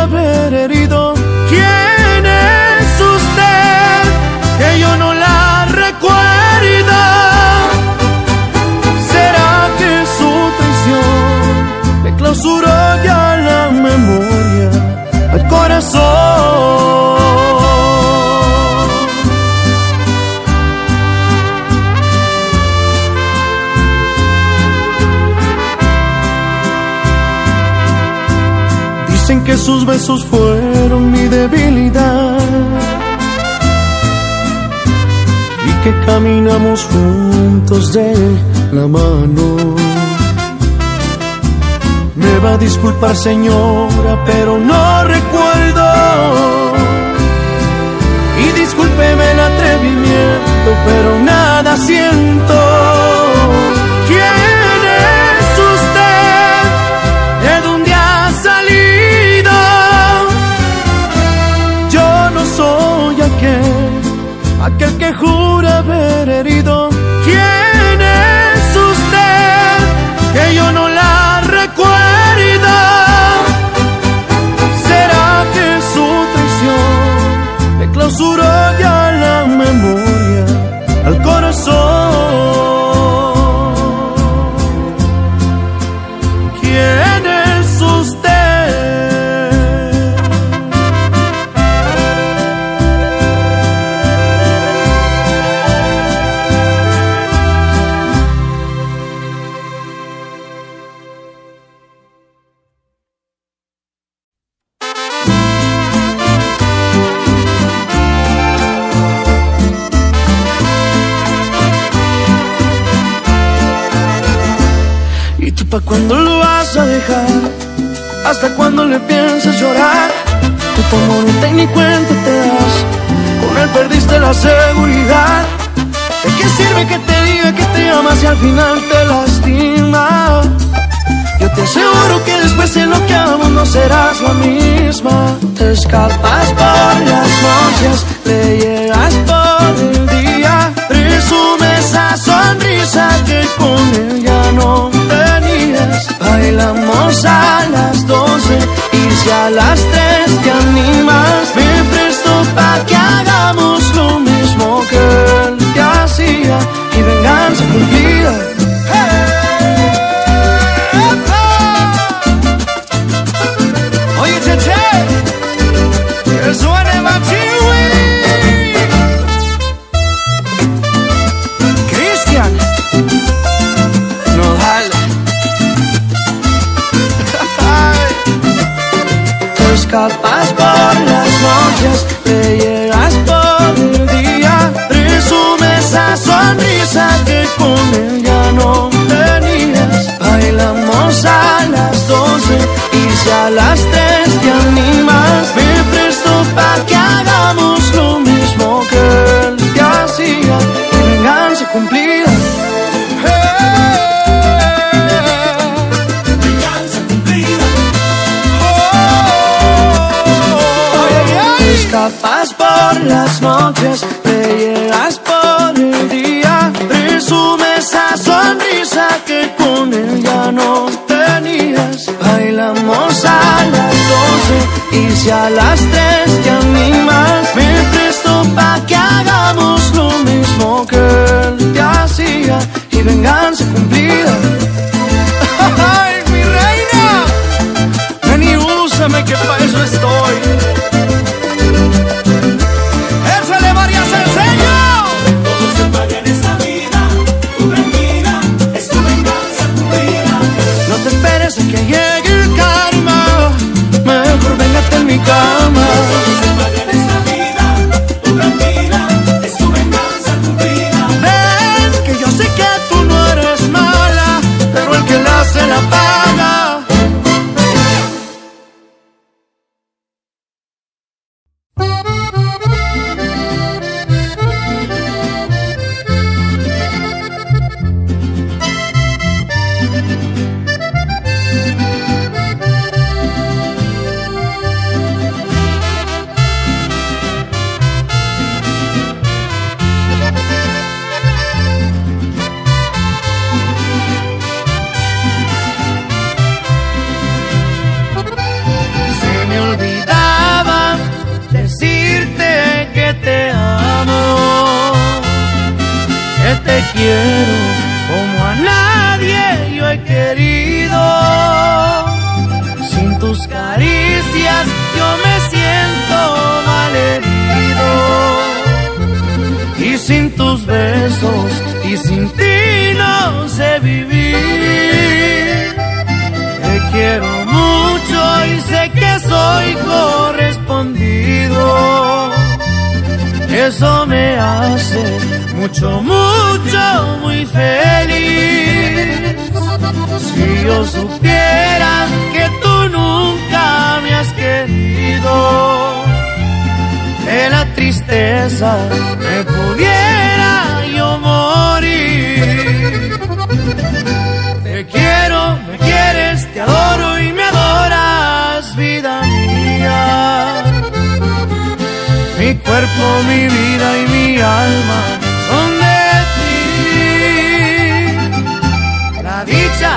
sus besos fueron mi debilidad y que caminamos juntos de la mano. Me va a disculpar señora, pero no recuerdo. Y discúlpeme el atrevimiento, pero nada siento. Aquel que jura just got las noches, te llevas por el día. Resume esa sonrisa que con él ya no tenías. Bailamos a las 12 y si a las tres. ya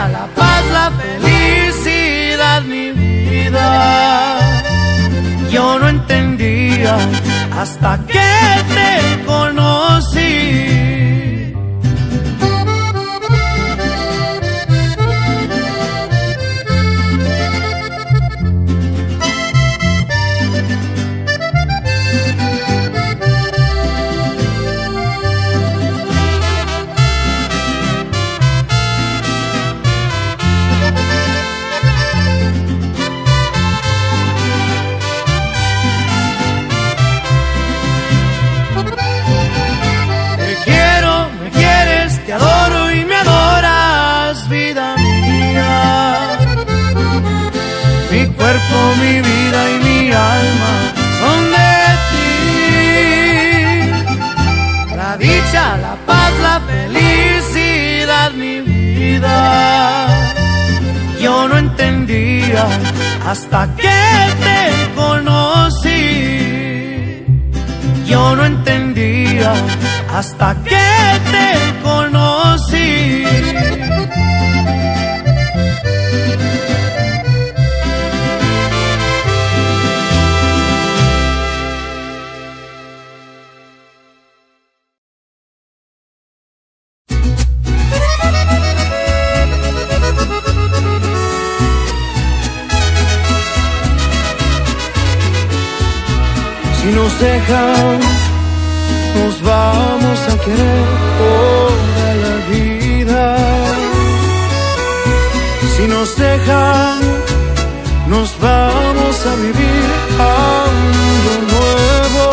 la paz, la felicidad, mi vida. Yo no entendía hasta que te conocí. Hasta que te conocí. Yo no entendía hasta que te nos vamos a querer toda la vida. Si nos dejan, nos vamos a vivir algo nuevo.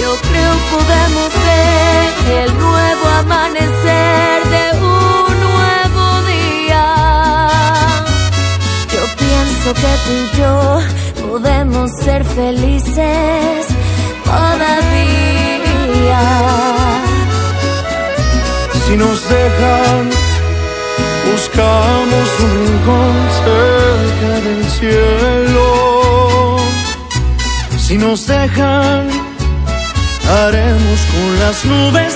Yo creo podemos ver el nuevo amanecer de un nuevo día. Yo pienso que tú ser felices todavía. Si nos dejan, buscamos un rincón cerca del cielo. Si nos dejan, haremos con las nubes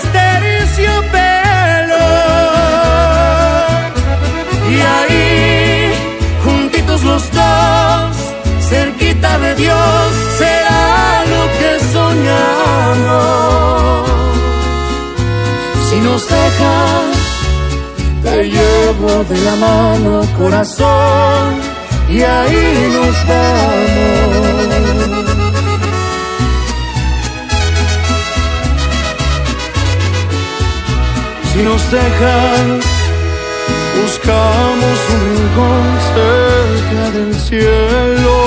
de Dios, será lo que soñamos. Si nos dejan, te llevo de la mano, corazón, y ahí nos vamos. Si nos dejan, buscamos un rincón cerca del cielo.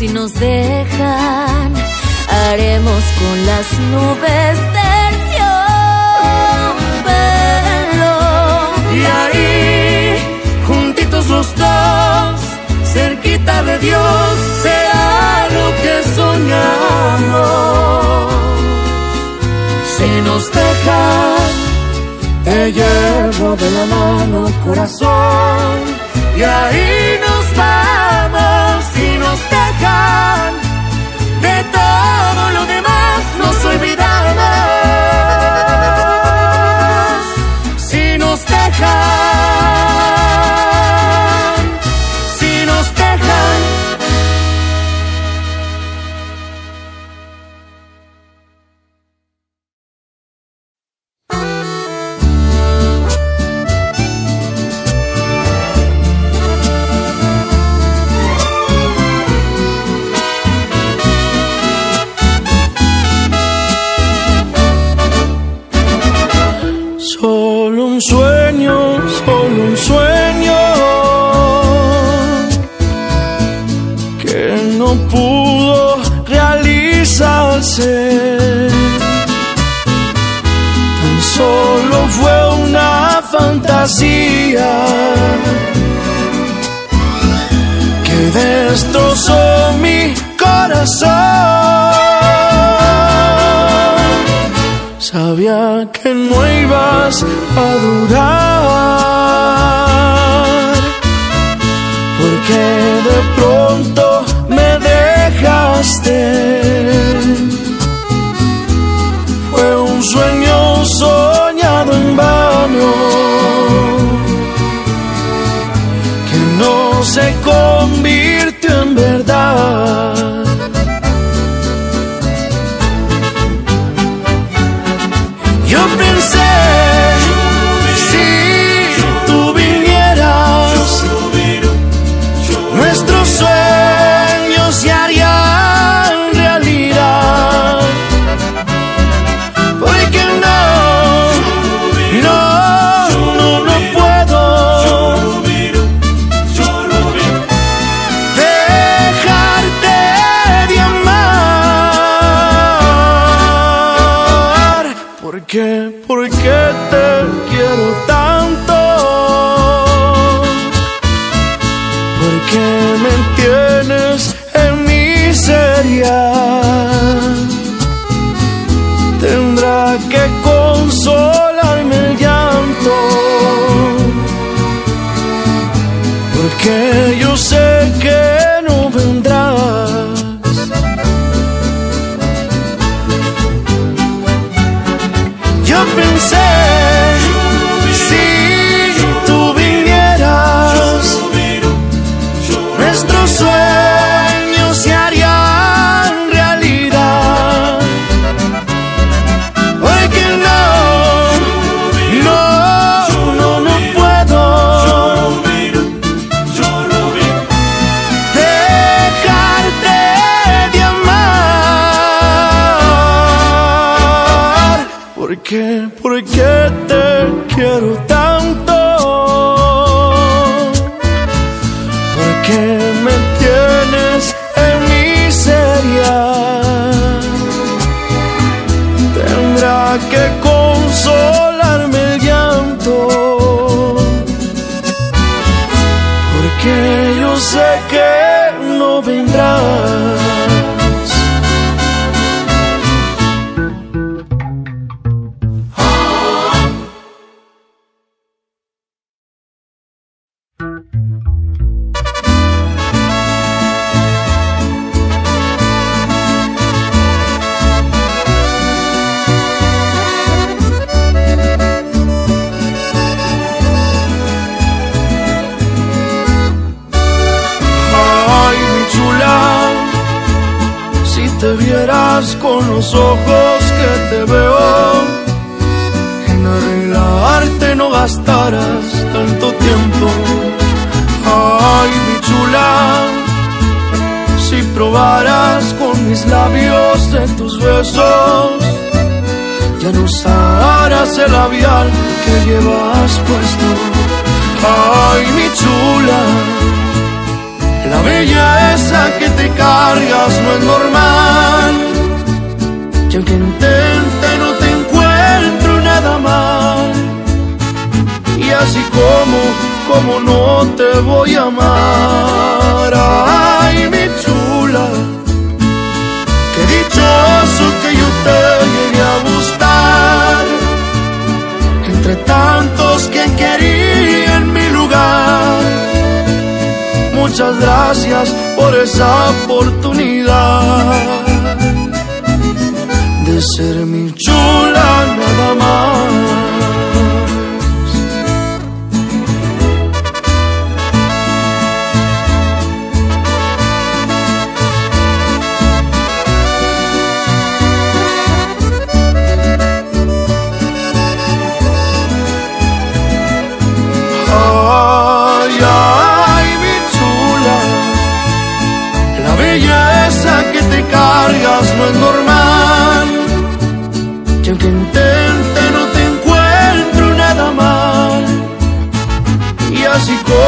Si nos dejan, haremos con las nubes terciopelo. Y ahí, juntitos los dos, cerquita de Dios, será lo que soñamos. Si nos dejan, te llevo de la mano, corazón, y ahí todo lo demás Sabía que no ibas a durar, porque de pronto me dejaste. Sé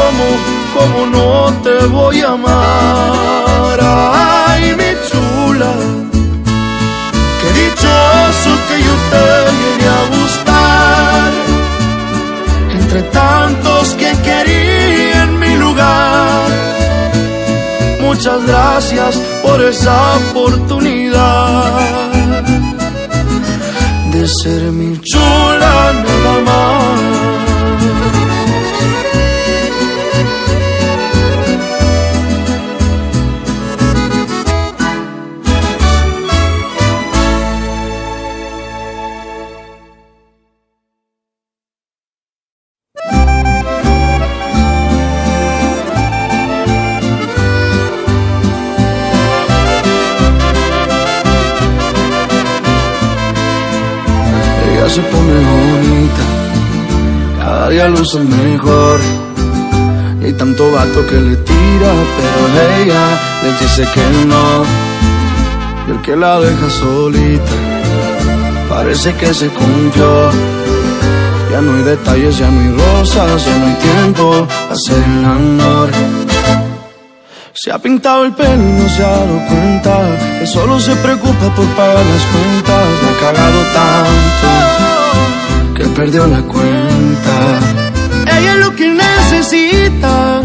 así como, como no te voy a amar. Ay, mi chula, qué dichoso que yo te llegué a gustar entre tantos que querían mi lugar. Muchas gracias por esa oportunidad de ser mi chula día luce mejor. Y tanto vato que le tira, pero ella le dice que no. Y el que la deja solita, parece que se confió. Ya no hay detalles, ya no hay rosas, ya no hay tiempo para hacer el amor. Se ha pintado el pelo y no se ha dado cuenta Que solo se preocupa por pagar las cuentas Me ha cagado tanto Que perdió la cuenta Ella es lo que necesita.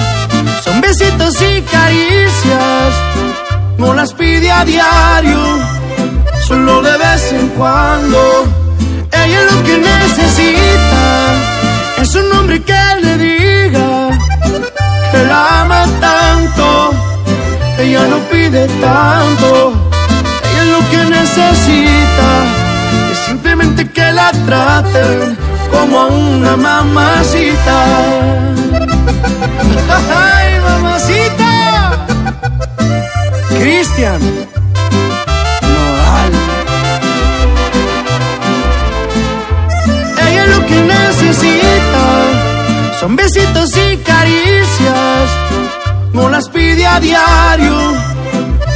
Son besitos y caricias. No las pide a diario Solo de vez en cuando. Ella es lo que necesita. Es un hombre que le diga Que la ama tanto. Tanto. Ella es lo que necesita, es simplemente que la traten como una mamacita. ¡Ay, mamacita! Cristian Nodal. Ella lo que necesita, son besitos y caricias. No las pide a diario,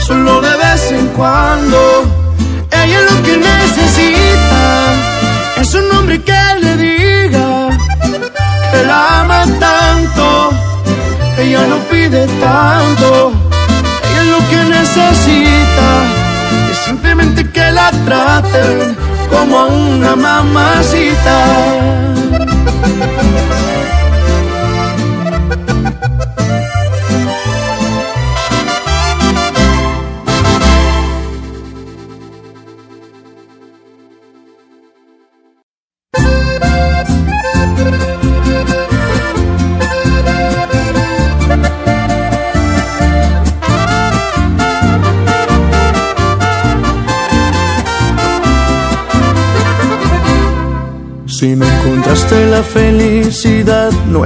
solo de vez en cuando. Ella lo que necesita, es un hombre que la ama tanto. Ella no pide tanto, ella es lo que necesita, es simplemente que la traten como a una mamacita.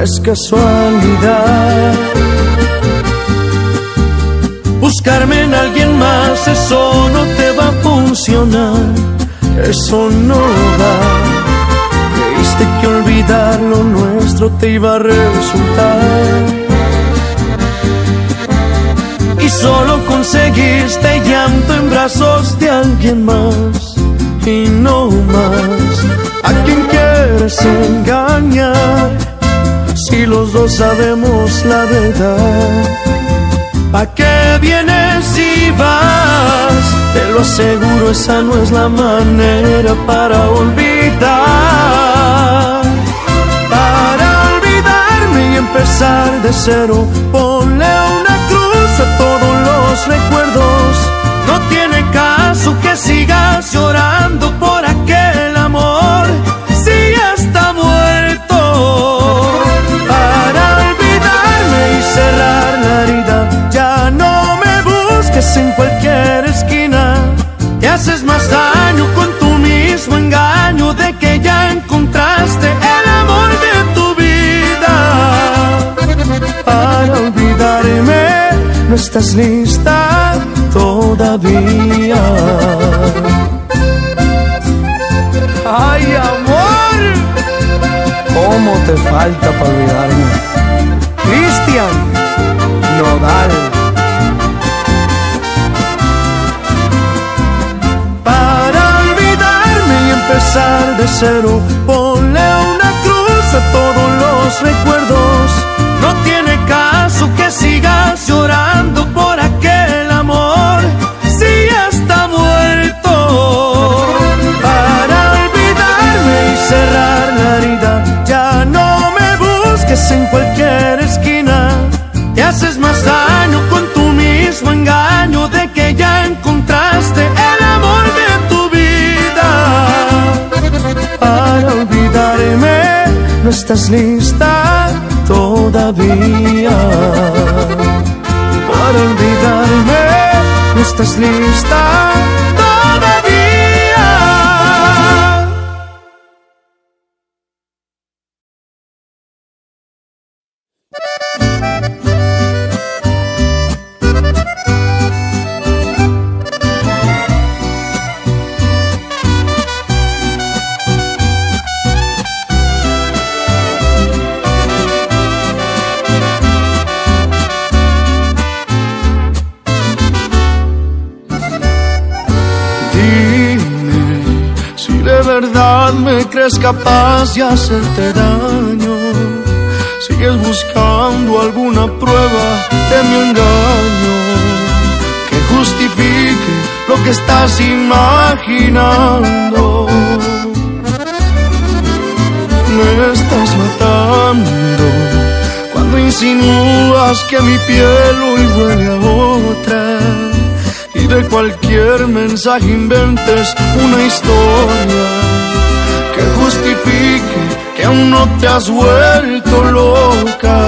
Es casualidad. Buscarme en alguien más, eso no te va a funcionar. Eso no va. Creíste que olvidar lo nuestro te iba a resultar. Y solo conseguiste llanto en brazos de alguien más y no más. ¿A quién quieres engañar? Si los dos sabemos la verdad. ¿A qué vienes si vas? Te lo aseguro, esa no es la manera para olvidar. Para olvidarme y empezar de cero, ponle una cruz a todos los recuerdos. No tiene caso que sigas llorando estás lista todavía. Ay, amor, ¿cómo te falta para olvidarme? Cristian Nodal. Para olvidarme y empezar de cero, ponle una cruz a todos los recuerdos. En cualquier esquina. Te haces más daño con tu mismo engaño de que ya encontraste el amor de tu vida. Para olvidarme, no estás lista todavía. Para olvidarme, no estás lista me crees capaz de hacerte daño. Sigues buscando alguna prueba de mi engaño que justifique lo que estás imaginando. Me estás matando cuando insinúas que mi piel hoy huele a otra y de cualquier mensaje inventes una historia que justifique que aún no te has vuelto loca.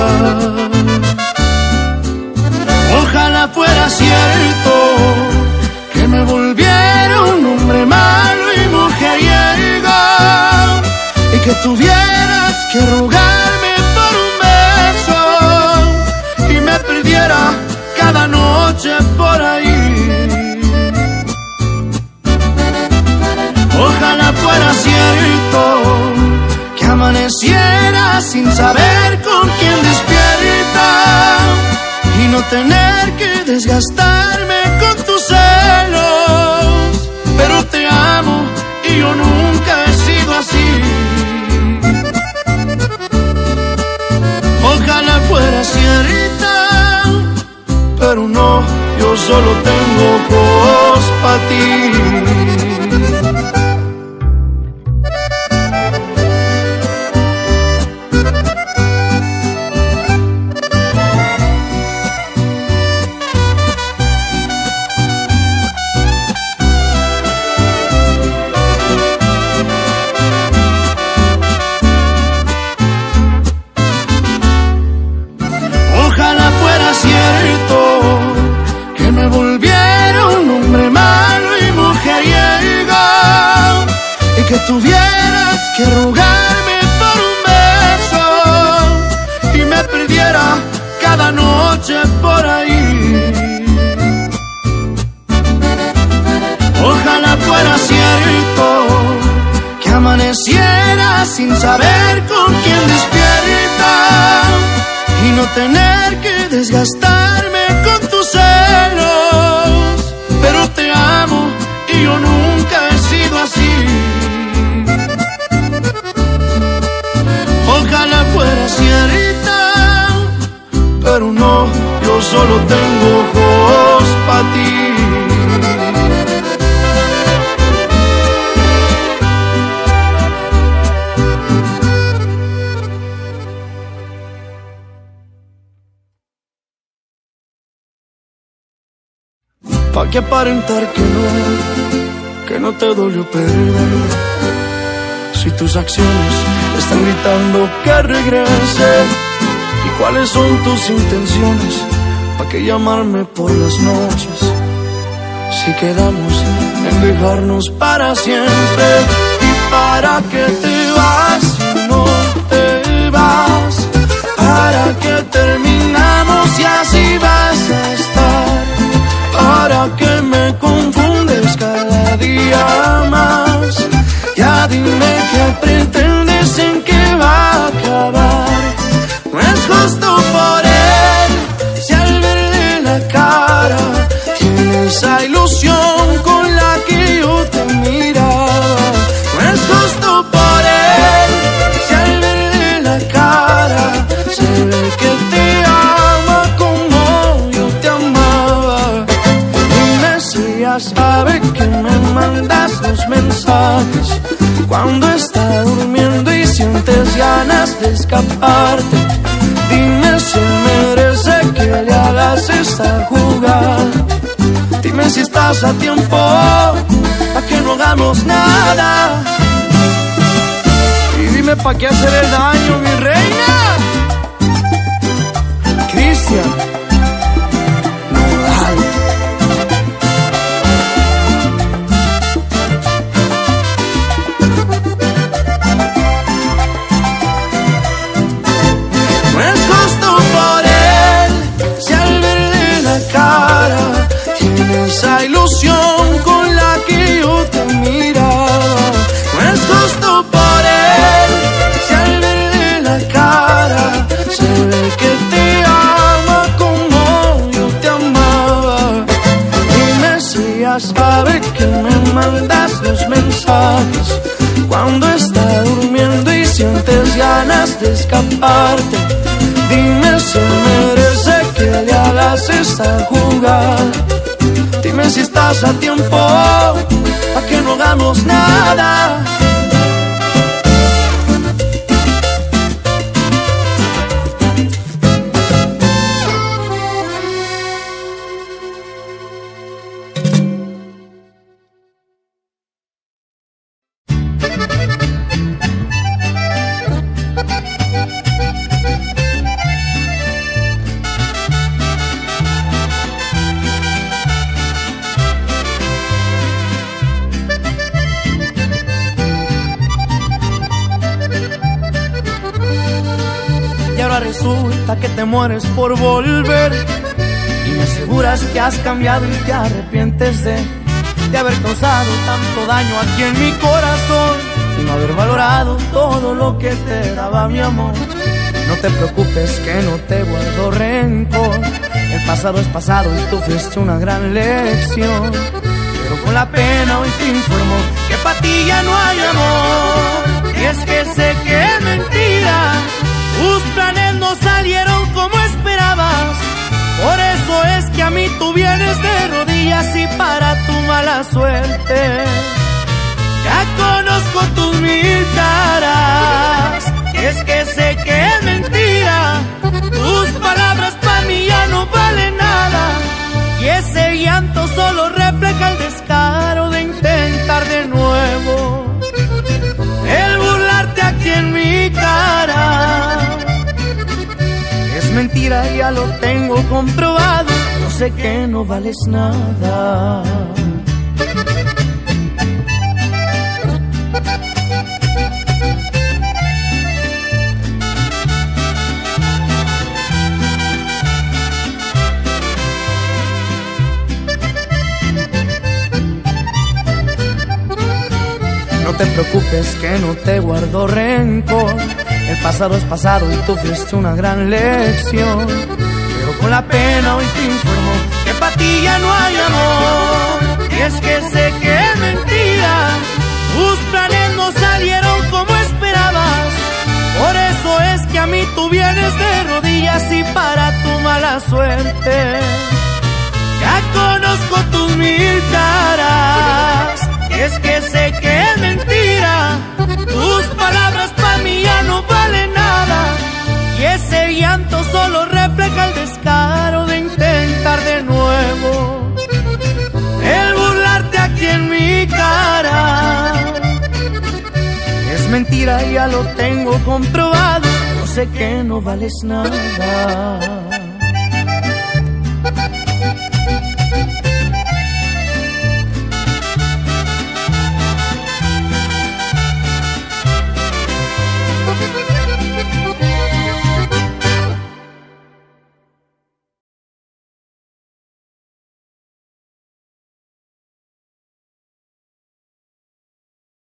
Ojalá fuera cierto que me volviera un hombre malo y mujeriego y que tuvieras que rogarme por un beso y me perdiera cada noche fuera cierto que amaneciera sin saber con quién despierta y no tener que desgastarme con tus celos. Pero te amo y yo nunca he sido así. Ojalá fuera cierta, pero no, yo solo tengo ojos para ti. Solo tengo ojos para ti. Pa' que aparentar que no, que no te dolió perder. Si tus acciones están gritando que regrese. ¿Y cuáles son tus intenciones? ¿Pa' que llamarme por las noches? Si quedamos en dejarnos para siempre. ¿Y para qué te vas? No te vas. ¿Para qué terminamos y así vas a estar? para que me confundes cada día más. Ya dime qué pretendes en qué va a acabar. No es justo esa ilusión con la que yo te miraba. No es justo por él, si al verle la cara se ve que te ama como yo te amaba. Dime si ya sabe que me mandas los mensajes cuando está durmiendo y sientes ganas de escaparte. Dime si merece que le hagas esta jugada. Dime si estás a tiempo para que no hagamos nada. Y dime pa' qué hacer el daño, mi reina. Cristian. Esa ilusión con la que yo te miraba. No es justo por él si al verle la cara se ve que te ama como yo te amaba. Dime si ya sabe que me mandas los mensajes cuando está durmiendo y sientes ganas de escaparte. Dime si merece que le hagas esta jugada. Si estás a tiempo para que no hagamos nada. Te mueres por volver. Y me aseguras que has cambiado y te arrepientes de, de haber causado tanto daño aquí en mi corazón. Y no haber valorado todo lo que te daba mi amor. No te preocupes que no te guardo rencor. El pasado es pasado y tú fuiste una gran lección. Pero con la pena hoy te informo que para ti ya no hay amor. Y es que sé que es mentira. Tus planes no salieron Por eso es que a mí tú vienes de rodillas y para tu mala suerte. Ya conozco tus mil caras. Es que sé que es mentira. Tus palabras para mí ya no valen nada. Y ese llanto solo refleja el descaro de intentar de nuevo. El burlarte aquí en mi cara. Mentira, ya lo tengo comprobado. Yo sé que no vales nada. No te preocupes que no te guardo rencor. El pasado es pasado y tú fuiste una gran lección. Pero con la pena hoy te informo que para ti ya no hay amor. Y es que sé que es mentira. Tus planes no salieron como esperabas. Por eso es que a mí tú vienes de rodillas y para tu mala suerte. Ya conozco tus mil caras. Y es que sé que es mentira. Tus palabras Y ese llanto solo refleja el descaro de intentar de nuevo. El burlarte aquí en mi cara. Es mentira, ya lo tengo comprobado. Yo sé que no vales nada.